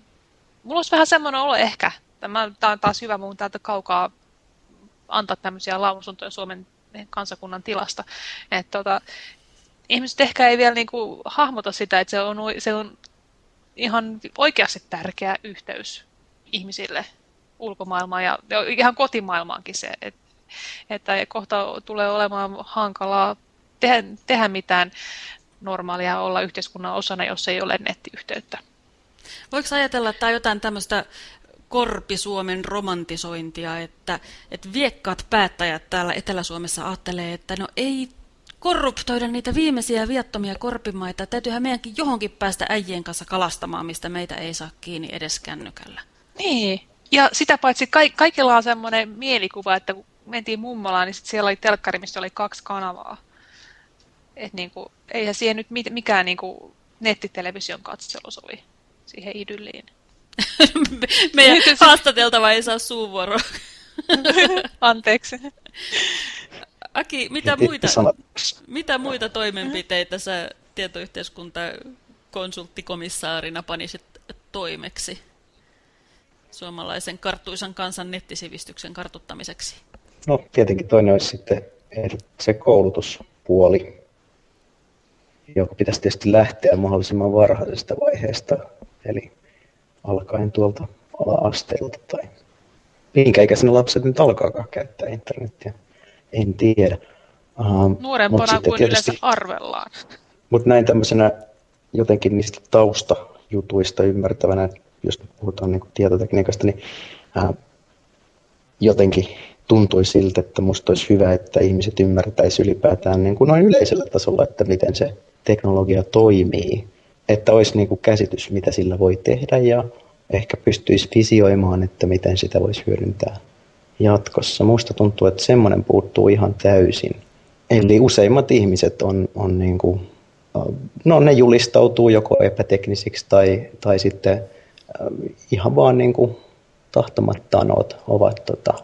mulla olisi vähän semmoinen olo ehkä, tämä tämä on taas hyvä mun täältä kaukaa antaa tämmöisiä lausuntoja Suomen kansakunnan tilasta. Että tota, ihmiset ehkä ei vielä niinku hahmota sitä, että se on, se on ihan oikeasti tärkeä yhteys ihmisille ulkomaailmaan ja, ihan kotimaailmaankin se, että, että kohta tulee olemaan hankalaa tehdä, tehdä mitään normaalia olla yhteiskunnan osana, jos ei ole nettiyhteyttä. Voiko ajatella, että tämä on jotain tämmöistä Korpi-Suomen romantisointia, että, että viekkaat päättäjät täällä Etelä-Suomessa ajattelee, että no ei korruptoida niitä viimeisiä viattomia korpimaita. Täytyyhän meidänkin johonkin päästä äijien kanssa kalastamaan, mistä meitä ei saa kiinni edes kännykällä. Niin, ja sitä paitsi ka- kaikilla on semmoinen mielikuva, että kun mentiin mummolaan, niin sit siellä oli telkkari, missä oli kaksi kanavaa. Et niinku, eihän siihen nyt mit- mikään niinku nettitelevision katselu sovi siihen idylliin. [LAUGHS] Meidän haastateltava ei saa suuvuoroa. [LAUGHS] Anteeksi. [LAUGHS] Aki, mitä muita, mitä muita toimenpiteitä sä tietoyhteiskuntakonsulttikomissaarina panisit toimeksi suomalaisen karttuisan kansan nettisivistyksen kartuttamiseksi? No tietenkin toinen olisi sitten se koulutuspuoli, joka pitäisi tietysti lähteä mahdollisimman varhaisesta vaiheesta, eli alkaen tuolta ala-asteelta tai minkä ikäisenä lapset nyt alkaakaan käyttää internetiä, en tiedä. Uh, Nuorempana sitten kuin tietysti- yleensä arvellaan. Mutta näin tämmöisenä jotenkin niistä taustajutuista ymmärtävänä, jos puhutaan niin tietotekniikasta, niin ää, jotenkin tuntui siltä, että musta olisi hyvä, että ihmiset ymmärtäisivät ylipäätään niin kuin noin yleisellä tasolla, että miten se teknologia toimii. Että olisi niin kuin käsitys, mitä sillä voi tehdä ja ehkä pystyisi visioimaan, että miten sitä voisi hyödyntää jatkossa. Musta tuntuu, että semmoinen puuttuu ihan täysin. Eli useimmat ihmiset on, on niin kuin, no ne julistautuu joko epäteknisiksi tai, tai sitten ihan vaan niin kuin tahtomattaan ovat, ovat tota,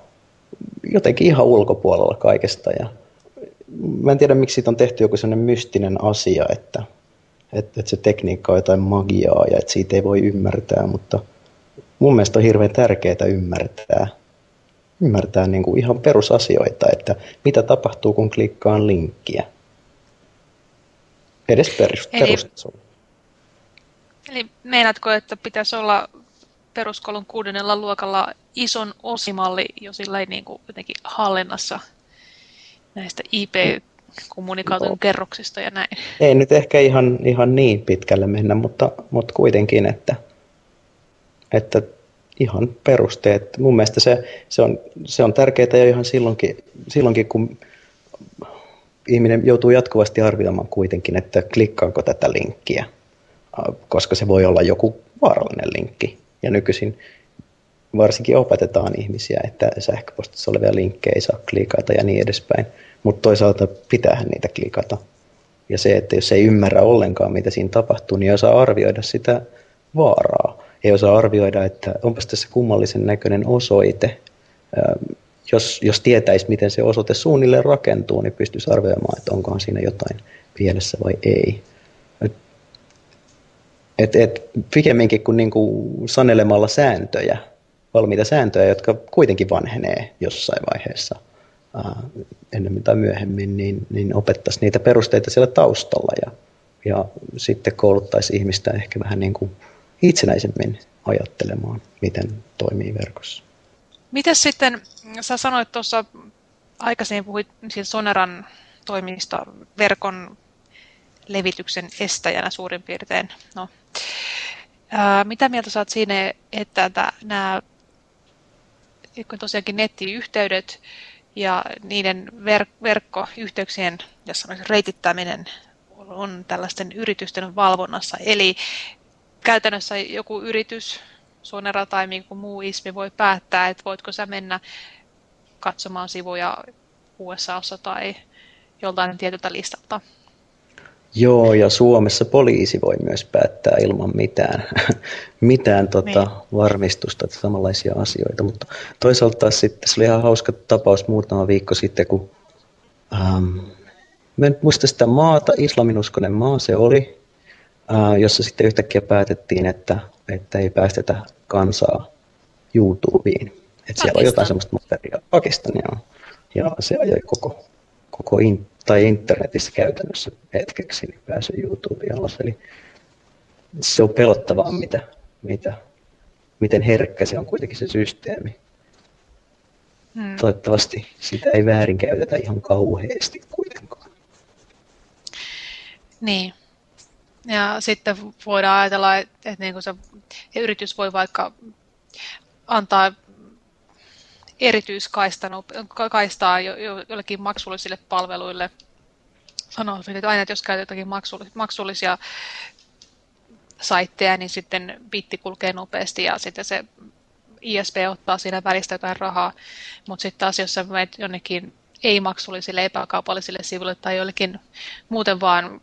jotenkin ihan ulkopuolella kaikesta. Ja mä en tiedä, miksi siitä on tehty joku sellainen mystinen asia, että, että, että se tekniikka on jotain magiaa ja että siitä ei voi ymmärtää, mutta mun mielestä on hirveän tärkeää ymmärtää, ymmärtää niin kuin ihan perusasioita, että mitä tapahtuu, kun klikkaan linkkiä. Edes perustasolla. Eli, eli meinaatko, että pitäisi olla peruskoulun kuudennella luokalla ison osimalli jo sillä niin kuin jotenkin hallinnassa näistä IP-kommunikaation no. kerroksista ja näin. Ei nyt ehkä ihan, ihan niin pitkälle mennä, mutta, mutta kuitenkin, että, että ihan perusteet. Mun mielestä se, se, on, se on tärkeää jo ihan silloinkin, silloinkin, kun ihminen joutuu jatkuvasti arvioimaan kuitenkin, että klikkaanko tätä linkkiä, koska se voi olla joku vaarallinen linkki. Ja nykyisin varsinkin opetetaan ihmisiä, että sähköpostissa olevia linkkejä ei saa klikata ja niin edespäin. Mutta toisaalta pitäähän niitä klikata. Ja se, että jos ei ymmärrä ollenkaan, mitä siinä tapahtuu, niin ei osaa arvioida sitä vaaraa. Ei osaa arvioida, että onpas tässä kummallisen näköinen osoite. Jos, jos tietäisi, miten se osoite suunnilleen rakentuu, niin pystyisi arvioimaan, että onkohan siinä jotain pielessä vai ei. Et, et pikemminkin kuin niinku sanelemalla sääntöjä, valmiita sääntöjä, jotka kuitenkin vanhenee jossain vaiheessa ää, ennemmin tai myöhemmin, niin, niin opettaisi niitä perusteita siellä taustalla ja, ja sitten kouluttaisi ihmistä ehkä vähän niin kuin itsenäisemmin ajattelemaan, miten toimii verkossa. Miten sitten, sä sanoit tuossa aikaisemmin, puhuit siis Soneran toimista verkon levityksen estäjänä suurin piirtein. No, ää, mitä mieltä saat siinä, että nämä tosiaankin nettiyhteydet ja niiden ver- verkkoyhteyksien, jos reitittäminen on tällaisten yritysten valvonnassa. Eli käytännössä joku yritys, Sonera tai joku muu ismi voi päättää, että voitko sä mennä katsomaan sivuja USAssa tai joltain tietyltä listalta. Joo, ja Suomessa poliisi voi myös päättää ilman mitään, [LAUGHS] mitään tota, niin. varmistusta että samanlaisia asioita. Mutta toisaalta taas sitten se oli ihan hauska tapaus muutama viikko sitten, kun ähm, mä en muista sitä maata, islaminuskonen maa se oli, äh, jossa sitten yhtäkkiä päätettiin, että, että ei päästetä kansaa YouTubeen. Että siellä on jotain semmoista materiaalia. Pakistania on. Ja se ajoi koko, koko in, tai internetissä käytännössä hetkeksi niin pääsee YouTubeen alas. Eli se on pelottavaa, mitä, mitä, miten herkkä se on kuitenkin se systeemi. Hmm. Toivottavasti sitä ei väärinkäytetä ihan kauheasti kuitenkaan. Niin. Ja sitten voidaan ajatella, että, että niin kuin se yritys voi vaikka antaa erityiskaistaa jo, jo, jollekin maksullisille palveluille. Sanoisin, että aina että jos käytetään jotakin maksullisia saitteja, niin sitten bitti kulkee nopeasti ja sitten se ISP ottaa siinä välistä jotain rahaa. Mutta sitten taas, jos sä menet jonnekin ei-maksullisille, epäkaupallisille sivuille tai jollekin muuten vaan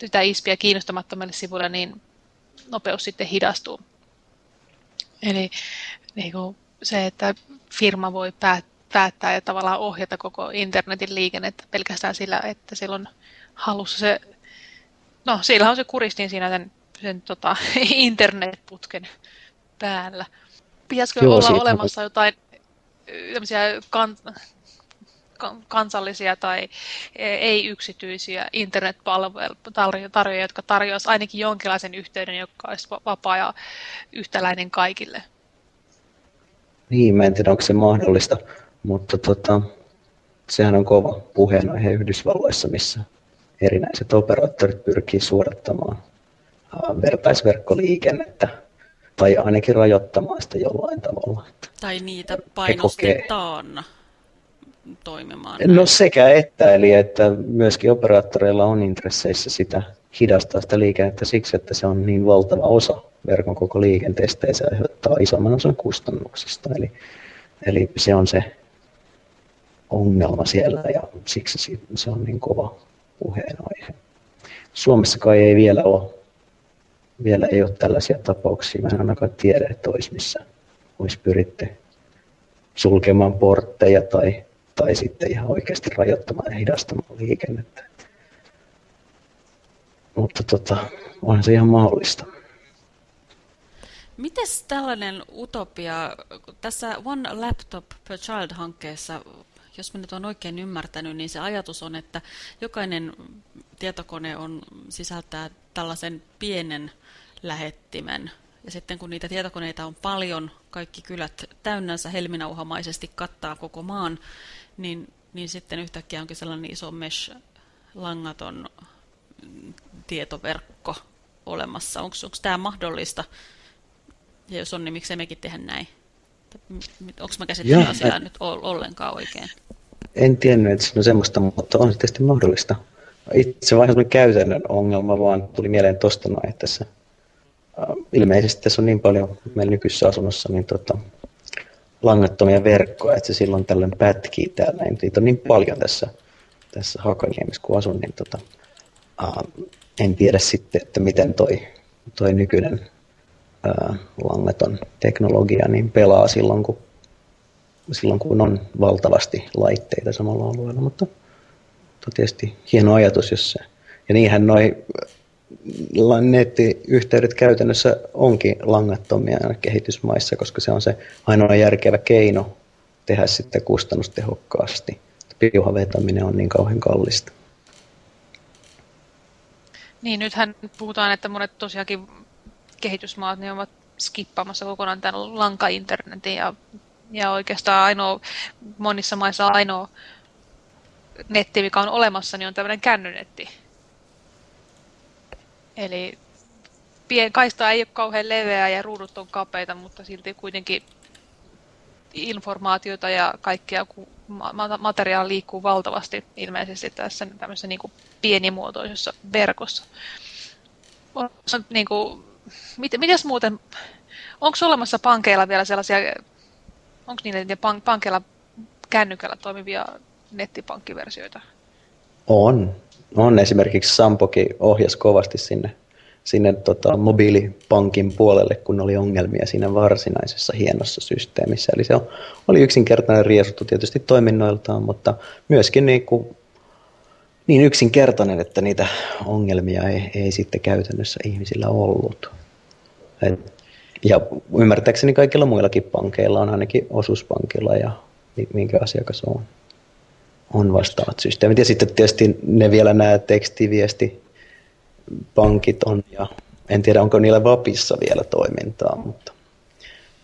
sitä ISPiä kiinnostamattomille sivuille, niin nopeus sitten hidastuu. Eli niin kuin se, että firma voi päättää ja tavallaan ohjata koko internetin liikennettä pelkästään sillä, että sillä on halussa se, no sillä on se kuristin siinä sen, sen tota, [LAUGHS] internetputken päällä. Pitäisikö Joo, olla olemassa jotain tämmöisiä kan, kansallisia tai ei-yksityisiä internetpalveluja, jotka tarjoaisivat ainakin jonkinlaisen yhteyden, joka olisi vapaa ja yhtäläinen kaikille? Niin, mä en tiedä, onko se mahdollista, mutta tota, sehän on kova puheenaihe Yhdysvalloissa, missä erinäiset operaattorit pyrkii suodattamaan vertaisverkkoliikennettä tai ainakin rajoittamaan sitä jollain tavalla. Tai niitä painostetaan kokee... toimimaan. No sekä että, eli että myöskin operaattoreilla on intresseissä sitä hidastaa sitä liikennettä siksi, että se on niin valtava osa verkon koko liikenteestä ja se aiheuttaa isomman osan kustannuksista. Eli Eli se on se ongelma siellä ja siksi se on niin kova puheenaihe. Suomessa kai ei vielä ole, vielä ei ole tällaisia tapauksia. Mä en ainakaan tiedä, että olisi missä olisi pyritty sulkemaan portteja tai, tai sitten ihan oikeasti rajoittamaan ja hidastamaan liikennettä. Mutta tota, onhan se ihan mahdollista. Miten tällainen utopia, tässä One Laptop per Child-hankkeessa, jos mä nyt olen oikein ymmärtänyt, niin se ajatus on, että jokainen tietokone on, sisältää tällaisen pienen lähettimen. Ja sitten kun niitä tietokoneita on paljon, kaikki kylät täynnänsä helminauhamaisesti kattaa koko maan, niin, niin sitten yhtäkkiä onkin sellainen iso mesh-langaton tietoverkko olemassa. Onko tämä mahdollista? Ja jos on, niin miksei mekin tehdä näin? Onko mä käsittänyt asiaa nyt ollenkaan oikein? En tiennyt, että se on semmoista, mutta on tietysti mahdollista. Itse vain käytännön ongelma, vaan tuli mieleen tuosta noin, että tässä, ilmeisesti tässä on niin paljon meillä nykyisessä asunnossa niin tota, langattomia verkkoja, että se silloin tällöin pätkii täällä. Niitä on niin paljon tässä, tässä Hakaniemessä, kun asun, niin tota, uh, en tiedä sitten, että miten toi, toi nykyinen langaton teknologia niin pelaa silloin kun, silloin, kun on valtavasti laitteita samalla alueella. Mutta, mutta tietysti hieno ajatus, jos se... Ja niinhän noi nettiyhteydet käytännössä onkin langattomia kehitysmaissa, koska se on se ainoa järkevä keino tehdä sitten kustannustehokkaasti. Piuhan vetäminen on niin kauhean kallista. Niin, nythän puhutaan, että monet tosiaankin kehitysmaat niin ovat skippaamassa kokonaan tämän lanka-internetin ja, ja oikeastaan ainoa, monissa maissa ainoa netti, mikä on olemassa, niin on tämmöinen kännynetti. Eli pien, kaista ei ole kauhean leveä ja ruudut on kapeita, mutta silti kuitenkin informaatiota ja kaikkea kun materiaali liikkuu valtavasti ilmeisesti tässä tämmöisessä niin pienimuotoisessa verkossa. On, niin kuin, mit, mitäs muuten, onko olemassa pankeilla vielä sellaisia, onko niillä pank, pankeilla kännykällä toimivia nettipankkiversioita? On. On esimerkiksi Sampokin ohjas kovasti sinne, sinne tota, mobiilipankin puolelle, kun oli ongelmia siinä varsinaisessa hienossa systeemissä. Eli se oli yksinkertainen riesuttu tietysti toiminnoiltaan, mutta myöskin niin kuin niin yksinkertainen, että niitä ongelmia ei, ei sitten käytännössä ihmisillä ollut. Et, ja ymmärtääkseni kaikilla muillakin pankeilla on ainakin osuuspankilla ja minkä asiakas on, on vastaavat systeemit. Ja sitten tietysti ne vielä nämä tekstiviesti pankit on ja en tiedä onko niillä VAPissa vielä toimintaa, mutta,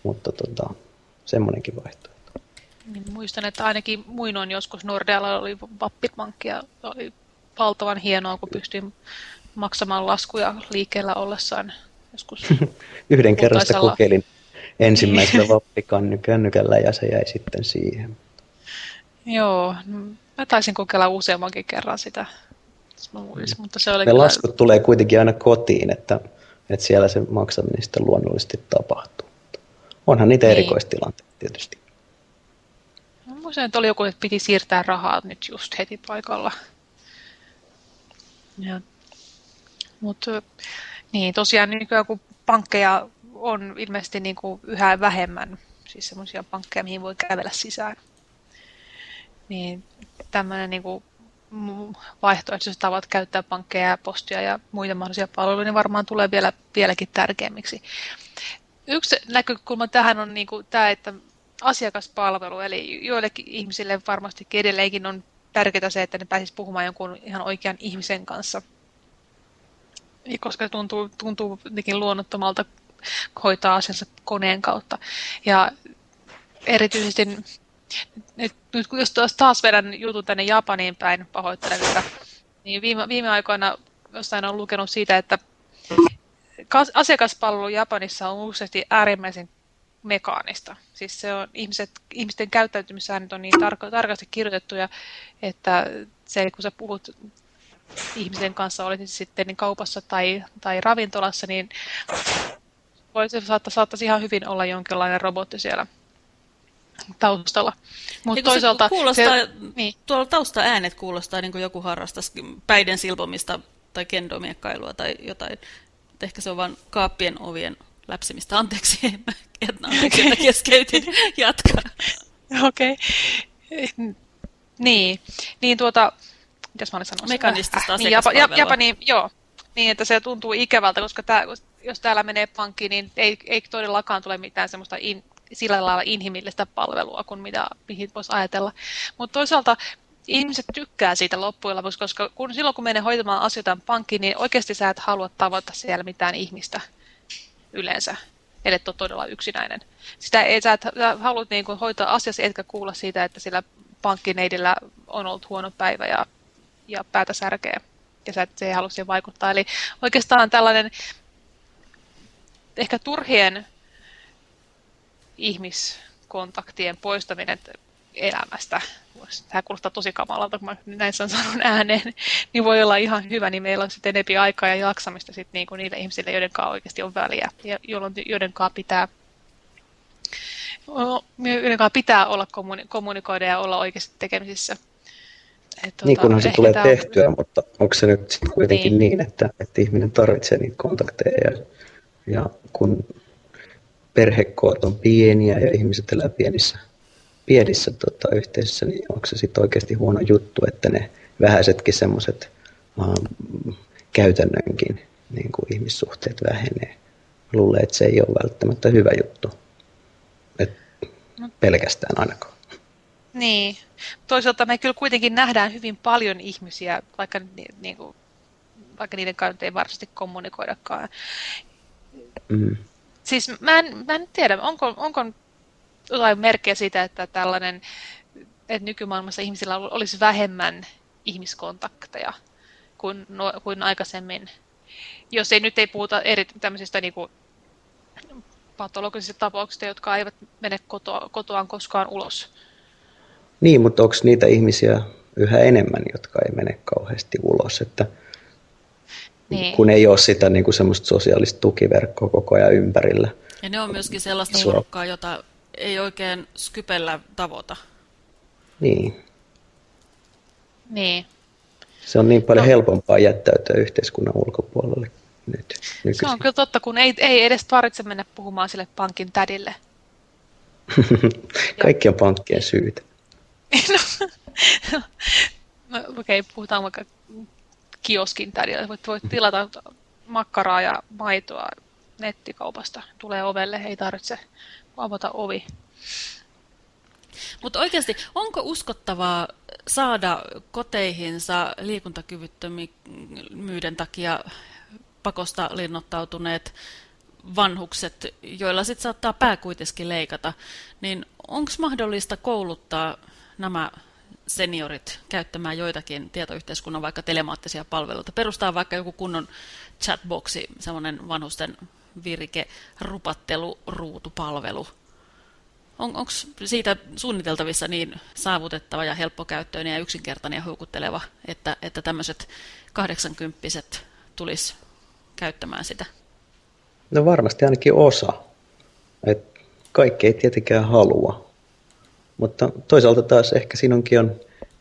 mutta tota, semmoinenkin vaihtoehto. Niin muistan, että ainakin muinoin joskus Nordealla oli vappipankki ja oli valtavan hienoa, kun pystyi maksamaan laskuja liikkeellä ollessaan joskus. [LAUGHS] Yhden kerran sitä kokeilin ensimmäisellä [LAUGHS] vappikännykällä ja se jäi sitten siihen. Joo, mä taisin kokeilla useammankin kerran sitä. mutta se oli ne kyllä... laskut tulee kuitenkin aina kotiin, että, että siellä se maksaminen sitten luonnollisesti tapahtuu. Onhan niitä niin. erikoistilanteita tietysti muistan, että oli joku, että piti siirtää rahaa nyt just heti paikalla. Ja, mutta niin, tosiaan nykyään kun pankkeja on ilmeisesti niin kuin yhä vähemmän, siis semmoisia pankkeja, mihin voi kävellä sisään, niin tämmöinen niin kuin vaihtoehtoiset tavat käyttää pankkeja ja postia ja muita mahdollisia palveluja, niin varmaan tulee vielä, vieläkin tärkeämmiksi. Yksi näkökulma tähän on niin kuin tämä, että asiakaspalvelu, eli joillekin ihmisille varmastikin edelleenkin on tärkeää se, että ne pääsisi puhumaan jonkun ihan oikean ihmisen kanssa. Koska tuntuu, tuntuu jotenkin luonnottomalta hoitaa asiansa koneen kautta. Ja erityisesti nyt, nyt jos taas vedän jutun tänne Japaniin päin, pahoittelen, että, niin viime, viime aikoina jossain on lukenut siitä, että asiakaspalvelu Japanissa on useasti äärimmäisen mekaanista. Siis se on, ihmiset, ihmisten käyttäytymissäännöt on niin tarko, tarkasti kirjoitettuja, että se, kun sä puhut ihmisen kanssa, olisi sitten niin kaupassa tai, tai ravintolassa, niin voisi, saattaa, saattaisi ihan hyvin olla jonkinlainen robotti siellä. Taustalla. Eikö se toisaalta... kuulostaa, se, niin. tuolla taustaäänet kuulostaa niin kuin joku harrastaisi päiden silpomista tai kendomiekkailua tai jotain. Et ehkä se on vain kaappien ovien läpsimistä. Anteeksi, [LAUGHS] anteeksi että keskeytin. Jatka. Okei. Okay. Niin, niin tuota, mitäs mä olin sanonut? Mekanistista äh, niin, Japa, Japa, niin, joo, niin, että se tuntuu ikävältä, koska tää, jos täällä menee pankkiin, niin ei, ei todellakaan tule mitään semmoista in, sillä lailla inhimillistä palvelua kuin mitä, mihin voisi ajatella. Mutta toisaalta ihmiset tykkää siitä loppujen lopuksi, koska kun, silloin kun menee hoitamaan asioita pankkiin, niin oikeasti sä et halua tavoittaa siellä mitään ihmistä yleensä, et ole todella yksinäinen. Sitä ei, sä, et, sä haluat niin kuin, hoitaa asiasi, etkä kuulla siitä, että sillä pankkineidillä on ollut huono päivä ja, ja päätä särkeä. Ja sä et, se ei halua siihen vaikuttaa. Eli oikeastaan tällainen ehkä turhien ihmiskontaktien poistaminen elämästä, tämä kuulostaa tosi kamalalta, kun mä näin sanon ääneen, [LAUGHS] niin voi olla ihan hyvä, niin meillä on sitten enempi aikaa ja jaksamista sitten niin kuin niille ihmisille, joiden kanssa oikeasti on väliä, ja jolloin, joiden kanssa pitää joiden kanssa pitää olla kommuni- kommunikoida ja olla oikeasti tekemisissä. Et, tuota, niin kunhan se tulee tehtyä, on... mutta onko se nyt kuitenkin niin, niin että, että ihminen tarvitsee niitä kontakteja ja, ja kun perhekoot on pieniä ja ihmiset elää pienissä, pienissä tota, yhteisössä, niin onko se sitten oikeasti huono juttu, että ne vähäisetkin semmoiset käytännönkin niin kuin ihmissuhteet vähenee. Luulen, että se ei ole välttämättä hyvä juttu. Et no. pelkästään ainakaan. Niin. Toisaalta me kyllä kuitenkin nähdään hyvin paljon ihmisiä, vaikka, niin kuin, vaikka niiden kanssa ei varsinaisesti kommunikoidakaan. Mm. Siis mä en, mä en tiedä, onko, onko jotain merkkejä siitä, että tällainen, että nykymaailmassa ihmisillä olisi vähemmän ihmiskontakteja kuin, no, kuin aikaisemmin. Jos ei nyt ei puhuta eri tämmöisistä niin kuin, patologisista tapauksista, jotka eivät mene kotoa, kotoaan koskaan ulos. Niin, mutta onko niitä ihmisiä yhä enemmän, jotka ei mene kauheasti ulos? Että niin. kun ei ole sitä niin kuin semmoista sosiaalista tukiverkkoa koko ajan ympärillä. Ja ne on myöskin sellaista porukkaa, jota ei oikein Skypellä tavoita. Niin. Niin. Se on niin paljon no. helpompaa jättäytyä yhteiskunnan ulkopuolelle nyt. Nykyisin. Se on kyllä totta, kun ei, ei edes tarvitse mennä puhumaan sille pankin tädille. [LAUGHS] Kaikki on pankkien syytä. [LAUGHS] no, [LAUGHS] no, okei, okay, puhutaan vaikka kioskin tädille. Voit, voit tilata makkaraa ja maitoa nettikaupasta. Tulee ovelle, ei tarvitse avata ovi. Mutta oikeasti, onko uskottavaa saada koteihinsa liikuntakyvyttömyyden takia pakosta linnoittautuneet vanhukset, joilla sitten saattaa pää kuitenkin leikata, niin onko mahdollista kouluttaa nämä seniorit käyttämään joitakin tietoyhteiskunnan vaikka telemaattisia palveluita. Perustaa vaikka joku kunnon chatboxi, semmoinen vanhusten virike, rupattelu, ruutupalvelu. On, Onko siitä suunniteltavissa niin saavutettava ja helppokäyttöinen ja yksinkertainen ja houkutteleva, että, että tämmöiset 80 tulisi käyttämään sitä? No varmasti ainakin osa. Et kaikki ei tietenkään halua. Mutta toisaalta taas ehkä sinunkin on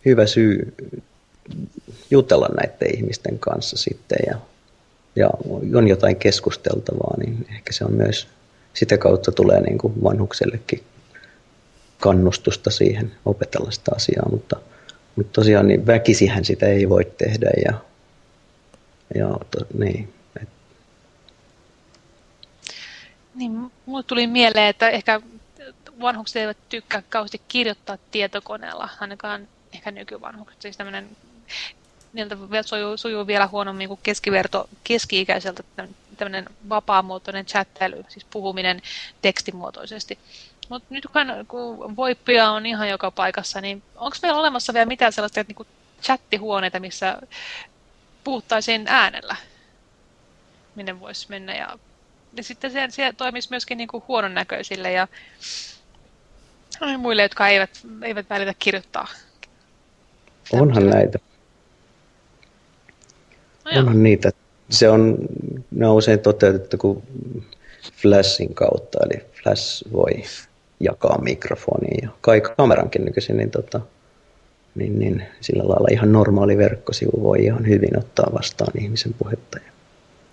hyvä syy jutella näiden ihmisten kanssa sitten ja, ja on jotain keskusteltavaa, niin ehkä se on myös sitä kautta tulee niin kuin vanhuksellekin kannustusta siihen opetella sitä asiaa, mutta, mutta tosiaan niin väkisihän sitä ei voi tehdä ja, ja to, niin. Niin, mulle tuli mieleen, että ehkä vanhukset eivät tykkää kauheasti kirjoittaa tietokoneella, ainakaan ehkä nykyvanhukset. Siis tämmöinen, niiltä sujuu, sujuu vielä huonommin kuin keskiverto keski-ikäiseltä tämmöinen vapaamuotoinen chattely, siis puhuminen tekstimuotoisesti. Mutta nyt kun voippia on ihan joka paikassa, niin onko meillä olemassa vielä mitään sellaista niin kuin chattihuoneita, missä puhuttaisiin äänellä, minne voisi mennä. Ja, ja sitten se, se toimisi myöskin niin kuin huonon näköisille ja muille, jotka eivät, eivät välitä kirjoittaa. Onhan näitä. No Onhan niitä. Se on, ne on usein toteutettu kuin Flashin kautta, eli Flash voi jakaa mikrofonia ja kai kamerankin nykyisin, niin, tota, niin, niin sillä lailla ihan normaali verkkosivu voi ihan hyvin ottaa vastaan ihmisen puhetta.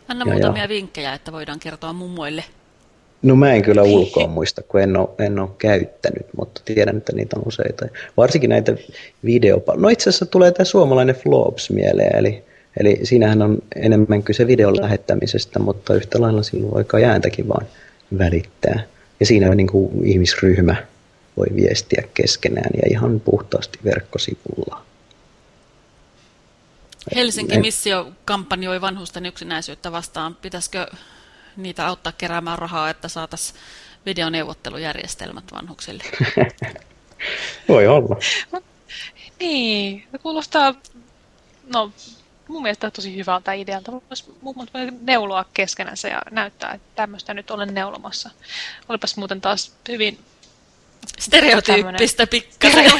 Anna ja, muutamia ja... vinkkejä, että voidaan kertoa mummoille. No mä en kyllä ulkoa muista, kun en ole, en ole käyttänyt, mutta tiedän, että niitä on useita. Varsinkin näitä videopa... No itse asiassa tulee tämä suomalainen Flops mieleen, eli, eli siinähän on enemmän kyse videon lähettämisestä, mutta yhtä lailla silloin voi kai ääntäkin vaan välittää. Ja siinä on niin kuin ihmisryhmä voi viestiä keskenään ja ihan puhtaasti verkkosivulla. Helsinki Missio kampanjoi vanhusten yksinäisyyttä vastaan. Pitäisikö niitä auttaa keräämään rahaa, että saataisiin videoneuvottelujärjestelmät vanhuksille? [LAUGHS] Voi olla. niin, kuulostaa, no mun mielestä tosi hyvältä idealta. Mummot voi neuloa keskenänsä ja näyttää, että tämmöistä nyt olen neulomassa. Olipas muuten taas hyvin Stereotyyppistä pikkasen. [LAUGHS]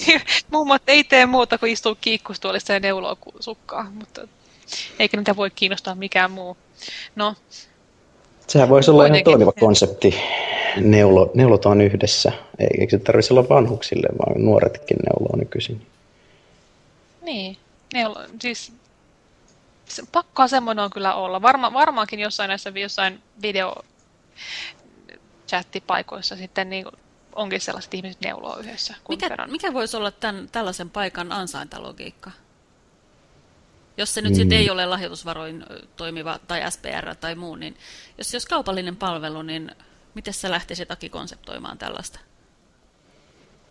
[LAUGHS] Mummot ei tee muuta kuin istuu kiikkustuolissa ja neuloo sukkaa, mutta eikä niitä voi kiinnostaa mikään muu. No, Sehän voisi olla ihan toimiva konsepti. Neulo, neulotaan yhdessä. Eikö se tarvitse olla vanhuksille, vaan nuoretkin neuloo nykyisin. Niin, neulo, siis se, pakkoa semmoinen on kyllä olla. Varma, varmaankin jossain näissä jossain video chattipaikoissa sitten niin onkin sellaiset ihmiset neuloo yhdessä. Mikä, mikä voisi olla tämän, tällaisen paikan ansaintalogiikka? Jos se nyt mm. ei ole lahjoitusvaroin toimiva tai SPR tai muu, niin jos, jos kaupallinen palvelu, niin miten sä lähtisit Aki konseptoimaan tällaista?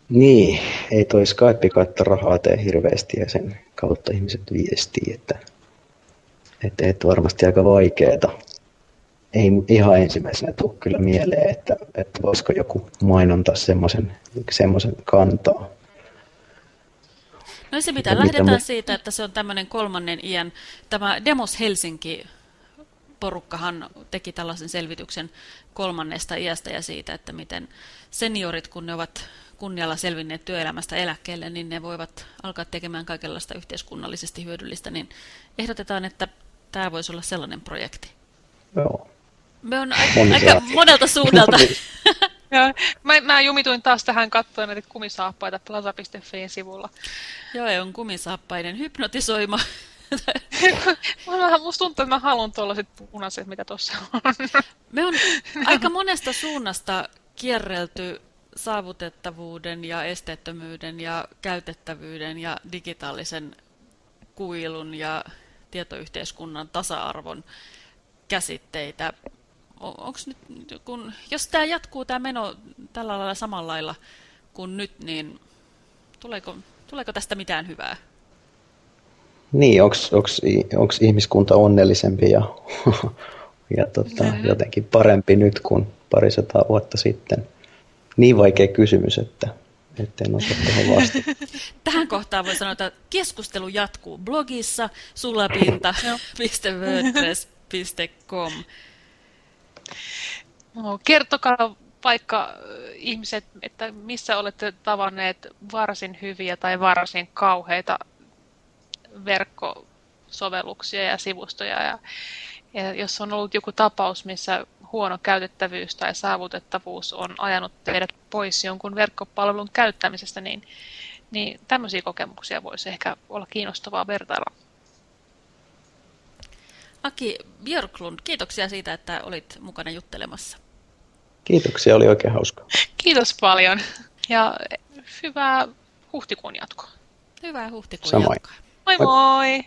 Niin, ei toi Skype katto rahaa tee hirveästi ja sen kautta ihmiset viestii, että, että, että varmasti aika vaikeeta. Ei ihan ensimmäisenä tule kyllä mieleen, että, että voisiko joku mainontaa semmoisen kantaa. No se mitä, lähdetään mu- siitä, että se on tämmöinen kolmannen iän. Tämä Demos Helsinki porukkahan teki tällaisen selvityksen kolmannesta iästä ja siitä, että miten seniorit, kun ne ovat kunnialla selvinneet työelämästä eläkkeelle, niin ne voivat alkaa tekemään kaikenlaista yhteiskunnallisesti hyödyllistä, niin ehdotetaan, että tämä voisi olla sellainen projekti. Joo. Me on aika, aika monelta suunnalta. [LAUGHS] Joo, mä, mä jumituin taas tähän katsoen näitä kumisaappaita plaza.fi sivulla. Joo, on kumisaappaiden hypnotisoima. [LAUGHS] mä, musta tuntuu, että mä haluan tuollaiset punaiset, mitä tuossa on. Me on [LAUGHS] aika monesta suunnasta kierrelty saavutettavuuden ja esteettömyyden ja käytettävyyden ja digitaalisen kuilun ja tietoyhteiskunnan tasa-arvon käsitteitä onko nyt, kun, jos tämä jatkuu tämä meno tällä lailla samalla lailla kuin nyt, niin tuleeko, tuleeko tästä mitään hyvää? Niin, onko ihmiskunta onnellisempi ja, [LAUGHS] ja tota, jotenkin parempi nyt kuin parisataa vuotta sitten? Niin vaikea kysymys, että en osaa tuohon vastata. [LAUGHS] Tähän kohtaan voi sanoa, että keskustelu jatkuu blogissa sulapinta.wordpress.com. [LAUGHS] No, kertokaa vaikka ihmiset, että missä olette tavanneet varsin hyviä tai varsin kauheita verkkosovelluksia ja sivustoja. Ja, ja jos on ollut joku tapaus, missä huono käytettävyys tai saavutettavuus on ajanut teidät pois jonkun verkkopalvelun käyttämisestä, niin, niin tämmöisiä kokemuksia voisi ehkä olla kiinnostavaa vertailla. Aki Björklund, kiitoksia siitä, että olit mukana juttelemassa. Kiitoksia, oli oikein hauska. Kiitos paljon ja hyvää huhtikuun jatkoa. Hyvää huhtikuun Samoin. jatkoa. Moi moi! moi.